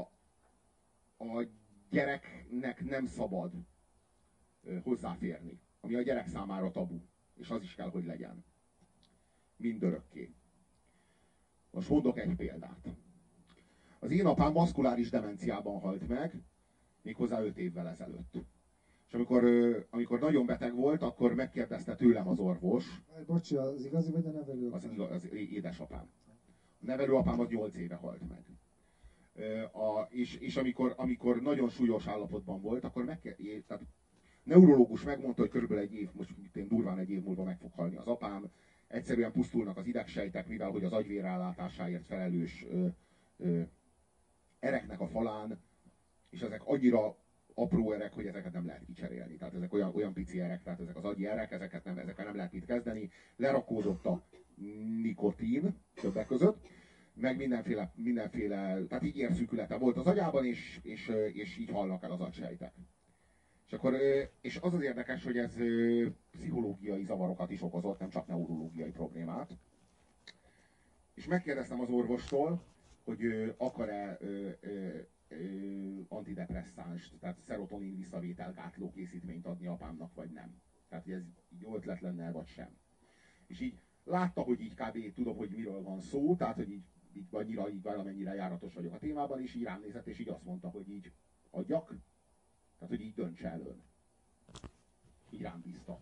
a gyereknek nem szabad hozzáférni. Ami a gyerek számára tabu. És az is kell, hogy legyen. Mindörökké. Most mondok egy példát. Az én apám maszkuláris demenciában halt meg, méghozzá 5 évvel ezelőtt. És amikor, amikor nagyon beteg volt, akkor megkérdezte tőlem az orvos, Bocsi, az igazi vagy a nevelő? az, igaz, az édesapám. A nevelőapám az 8 éve halt meg. A, és és amikor, amikor nagyon súlyos állapotban volt, akkor meg, tehát neurológus megmondta, hogy körülbelül egy év, most én durván egy év múlva meg fog halni az apám. Egyszerűen pusztulnak az idegsejtek, mivel hogy az agyvérállátásáért felelős ö, ö, ereknek a falán, és ezek annyira apró erek, hogy ezeket nem lehet kicserélni. Tehát ezek olyan, olyan pici erek, tehát ezek az agyi erek, ezeket nem, ezekkel nem lehet mit kezdeni. Lerakódott a nikotin többek között, meg mindenféle, mindenféle tehát így érszűkülete volt az agyában, és, és, és így halnak el az agysejtek. És, akkor, és az az érdekes, hogy ez pszichológiai zavarokat is okozott, nem csak neurológiai problémát. És megkérdeztem az orvostól, hogy akar-e ö, ö, ö, antidepresszáns, tehát szerotonin visszavételgátló készítményt adni apámnak, vagy nem. Tehát, hogy ez jó ötlet lenne, vagy sem. És így látta, hogy így kb. tudom, hogy miről van szó, tehát, hogy így, így annyira, így valamennyire járatos vagyok a témában, és így rám nézett, és így azt mondta, hogy így adjak, tehát, hogy így dönts el ön. Így rám bízta.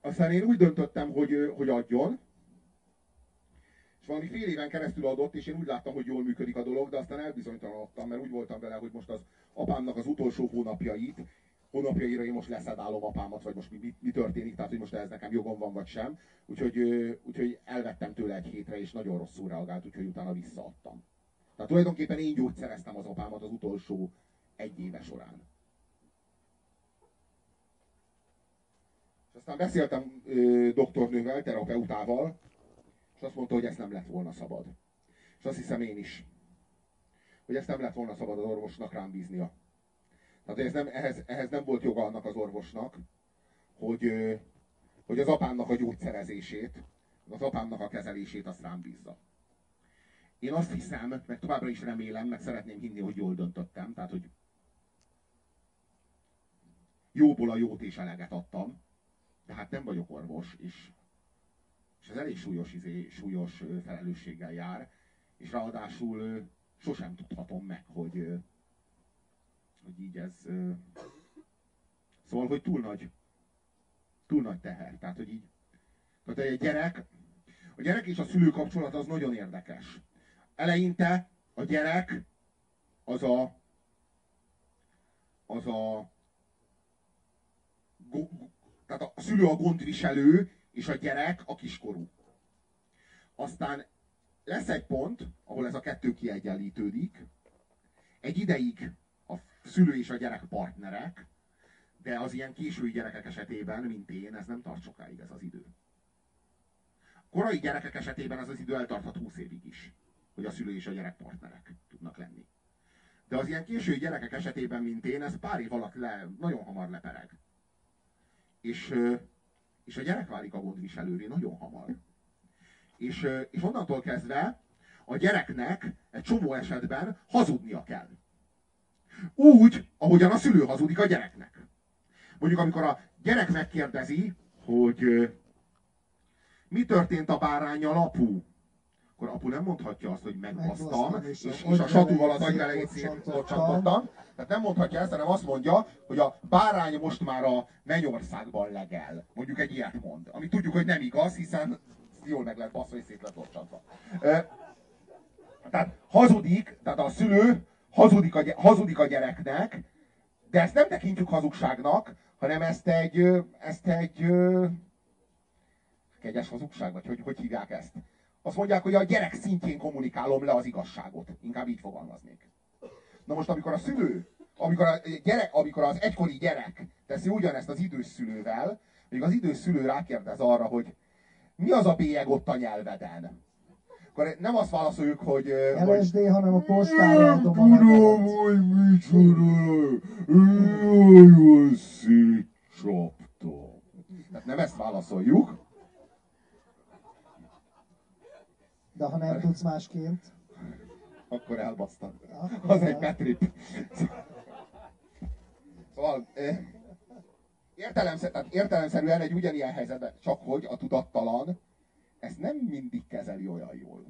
Aztán én úgy döntöttem, hogy, hogy adjon, valami fél éven keresztül adott, és én úgy láttam, hogy jól működik a dolog, de aztán elbizonytalanodtam, mert úgy voltam vele, hogy most az apámnak az utolsó hónapjait, hónapjaira én most leszedálom apámat, vagy most mi, mi, mi történik, tehát hogy most ez nekem jogom van, vagy sem. Úgyhogy, úgyhogy elvettem tőle egy hétre, és nagyon rosszul reagált, úgyhogy utána visszaadtam. Tehát tulajdonképpen én gyógyszereztem az apámat az utolsó egy éve során. És aztán beszéltem ö, doktornővel, terapeutával, és azt mondta, hogy ezt nem lett volna szabad. És azt hiszem én is, hogy ezt nem lett volna szabad az orvosnak rám bíznia. Tehát ez nem, ehhez, ehhez nem volt joga annak az orvosnak, hogy, hogy az apámnak a gyógyszerezését, az apámnak a kezelését azt rám bízza. Én azt hiszem, meg továbbra is remélem, meg szeretném hinni, hogy jól döntöttem, tehát hogy jóból a jót és eleget adtam, de hát nem vagyok orvos, és, és ez elég súlyos, izé, súlyos felelősséggel jár, és ráadásul sosem tudhatom meg, hogy, hogy így ez... Szóval, hogy túl nagy, túl nagy teher. Tehát, hogy így... Tehát egy gyerek, a gyerek és a szülő kapcsolat az nagyon érdekes. Eleinte a gyerek az a az a tehát a szülő a gondviselő, és a gyerek a kiskorú. Aztán lesz egy pont, ahol ez a kettő kiegyenlítődik. Egy ideig a szülő és a gyerek partnerek, de az ilyen késői gyerekek esetében, mint én, ez nem tart sokáig ez az idő. Korai gyerekek esetében ez az idő eltarthat 20 évig is, hogy a szülő és a gyerek partnerek tudnak lenni. De az ilyen késői gyerekek esetében, mint én, ez pár év alatt le, nagyon hamar lepereg. És, és a gyerek válik a gondviselővé nagyon hamar. És, és onnantól kezdve a gyereknek egy csomó esetben hazudnia kell. Úgy, ahogyan a szülő hazudik a gyereknek. Mondjuk, amikor a gyerek megkérdezi, hogy mi történt a bárányjal, apu? Akkor apu nem mondhatja azt, hogy megbasztam, és, és, és a satúval az agyvelejét szétlocsantottam. Tehát nem mondhatja ezt, hanem azt mondja, hogy a bárány most már a mennyországban legel. Mondjuk egy ilyet mond. Ami tudjuk, hogy nem igaz, hiszen jól meg lett baszva és szét lett locsantva. Tehát hazudik, tehát a szülő hazudik a, hazudik a gyereknek, de ezt nem tekintjük hazugságnak, hanem ezt egy, ezt egy kegyes hazugság, vagy hogy, hogy hívják ezt? Azt mondják, hogy a gyerek szintjén kommunikálom le az igazságot. Inkább így fogalmaznék. Na most, amikor a szülő, amikor, a gyerek, amikor az egykori gyerek teszi ugyanezt az idős szülővel, még az idős szülő rákérdez arra, hogy mi az a bélyeg ott a nyelveden? akkor nem azt válaszoljuk, hogy... LSD, hogy... hanem a postára adom a Tudom, hogy micsoda, jaj, szétcsaptam. Tehát nem ezt válaszoljuk. De ha nem tudsz másként? Akkor elbasztad. Az egy Petrip. Szóval, értelemszerűen, értelemszerűen egy ugyanilyen helyzetben, csak hogy a tudattalan ezt nem mindig kezeli olyan jól.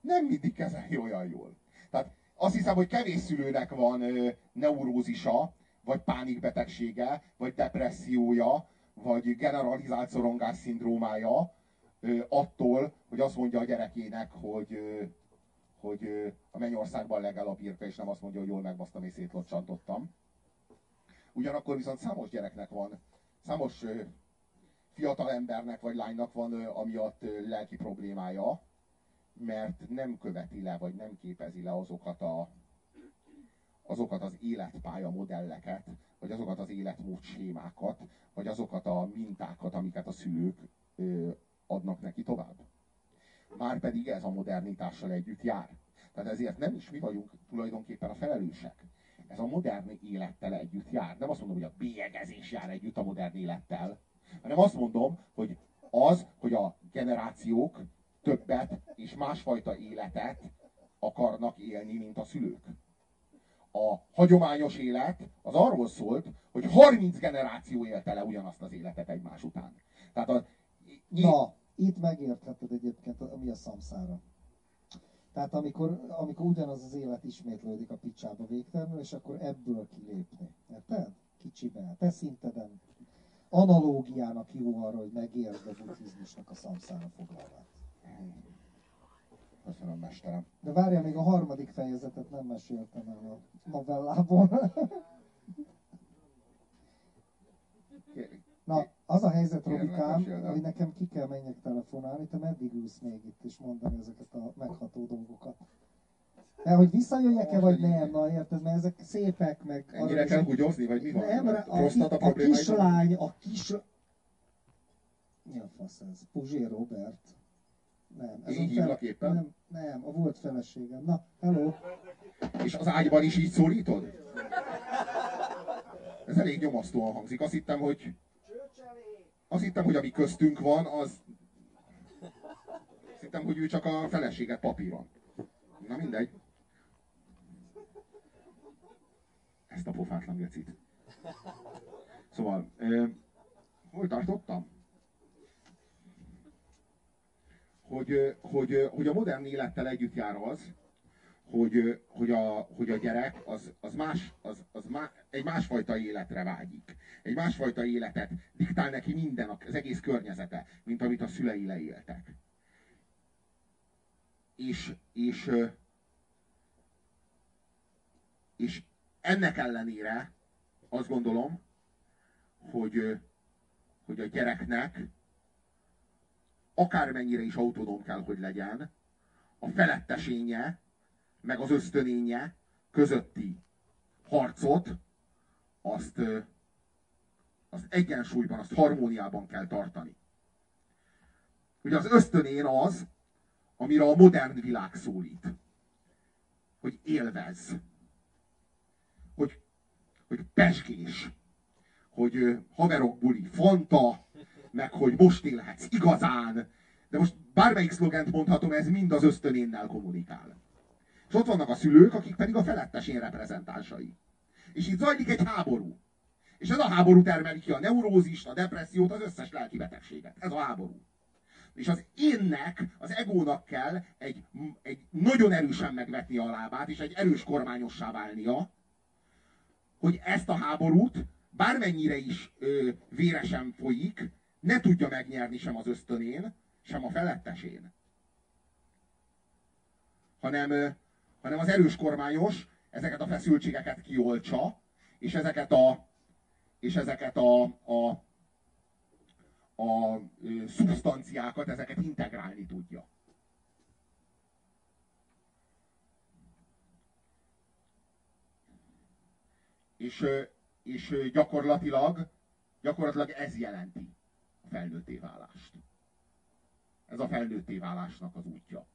Nem mindig kezeli olyan jól. Tehát azt hiszem, hogy kevés szülőnek van ö, neurózisa, vagy pánikbetegsége, vagy depressziója, vagy generalizált szorongás szindrómája ö, attól, hogy azt mondja a gyerekének, hogy, hogy a mennyországban legel a birka, és nem azt mondja, hogy jól megbasztam és szétlocsantottam. Ugyanakkor viszont számos gyereknek van, számos fiatal embernek vagy lánynak van amiatt lelki problémája, mert nem követi le, vagy nem képezi le azokat, a, azokat az életpálya modelleket, vagy azokat az életmód sémákat, vagy azokat a mintákat, amiket a szülők adnak neki tovább. Márpedig ez a modernitással együtt jár. Tehát ezért nem is mi vagyunk tulajdonképpen a felelősek. Ez a modern élettel együtt jár. Nem azt mondom, hogy a bélyegezés jár együtt a modern élettel, hanem azt mondom, hogy az, hogy a generációk többet és másfajta életet akarnak élni, mint a szülők. A hagyományos élet az arról szólt, hogy 30 generáció élte le ugyanazt az életet egymás után. Tehát a, Na, itt megértheted egyébként, ami a szamszára. Tehát amikor, amikor ugyanaz az élet ismétlődik a picsába végtelenül, és akkor ebből kilépni. Érted? Kicsiben, te szinteden analógiának jó arra, hogy megértsd a buddhizmusnak a szamszára foglalvát. mesterem. De várjál, még a harmadik fejezetet nem meséltem el a novellából. Na, az a helyzet, Robikám, hogy nekem ki kell menjek telefonálni, te meddig ülsz még itt és mondani ezeket a megható dolgokat? Mert hogy visszajöjjek-e, vagy nem, na érted, mert ezek szépek, meg... Ennyire kell húgyozni, vagy mi van? Nem, a, a problémáid van? kislány, a kis... Mi a fasz ez? Puzsé Robert? Nem. Ez a hívlak éppen? Nem, nem, a volt feleségem. Na, hello. És az ágyban is így szólítod? Ez elég nyomasztóan hangzik. Azt hittem, hogy... Azt hittem, hogy ami köztünk van, az... Azt hittem, hogy ő csak a feleséget papíron. Na mindegy. Ezt a pofátlan gecit. Szóval, ö, hol tartottam? Hogy, hogy, hogy a modern élettel együtt jár az, hogy, hogy, a, hogy a gyerek az, az, más, az, az má, egy másfajta életre vágyik. Egy másfajta életet diktál neki minden, az egész környezete, mint amit a szülei leéltek. És, és, és ennek ellenére azt gondolom, hogy, hogy a gyereknek akármennyire is autonóm kell, hogy legyen, a felettesénye, meg az ösztönénye közötti harcot, azt, ö, azt egyensúlyban, azt harmóniában kell tartani. Ugye az ösztönén az, amire a modern világ szólít. Hogy élvez. Hogy, hogy pesgés. Hogy haverok buli, fanta, meg hogy most élhetsz igazán. De most bármelyik szlogent mondhatom, ez mind az ösztönénnel kommunikál. És ott vannak a szülők, akik pedig a felettesén reprezentánsai. És itt zajlik egy háború. És ez a háború termeli ki a neurózist, a depressziót, az összes lelki betegséget. Ez a háború. És az énnek, az egónak kell egy, egy nagyon erősen megvetni a lábát, és egy erős kormányossá válnia, hogy ezt a háborút, bármennyire is ö, véresen folyik, ne tudja megnyerni sem az ösztönén, sem a felettesén. Hanem, hanem az erős kormányos ezeket a feszültségeket kioltsa, és ezeket a, és ezeket a, a, a szubstanciákat, ezeket integrálni tudja. És, és gyakorlatilag, gyakorlatilag ez jelenti a felnőtté válást. Ez a felnőtté válásnak az útja.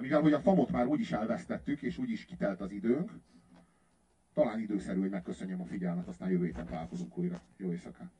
Mivel hogy a famot már úgyis elvesztettük, és úgyis kitelt az időnk, talán időszerű, hogy megköszönjem a figyelmet, aztán jövő héten találkozunk újra. Jó éjszakát!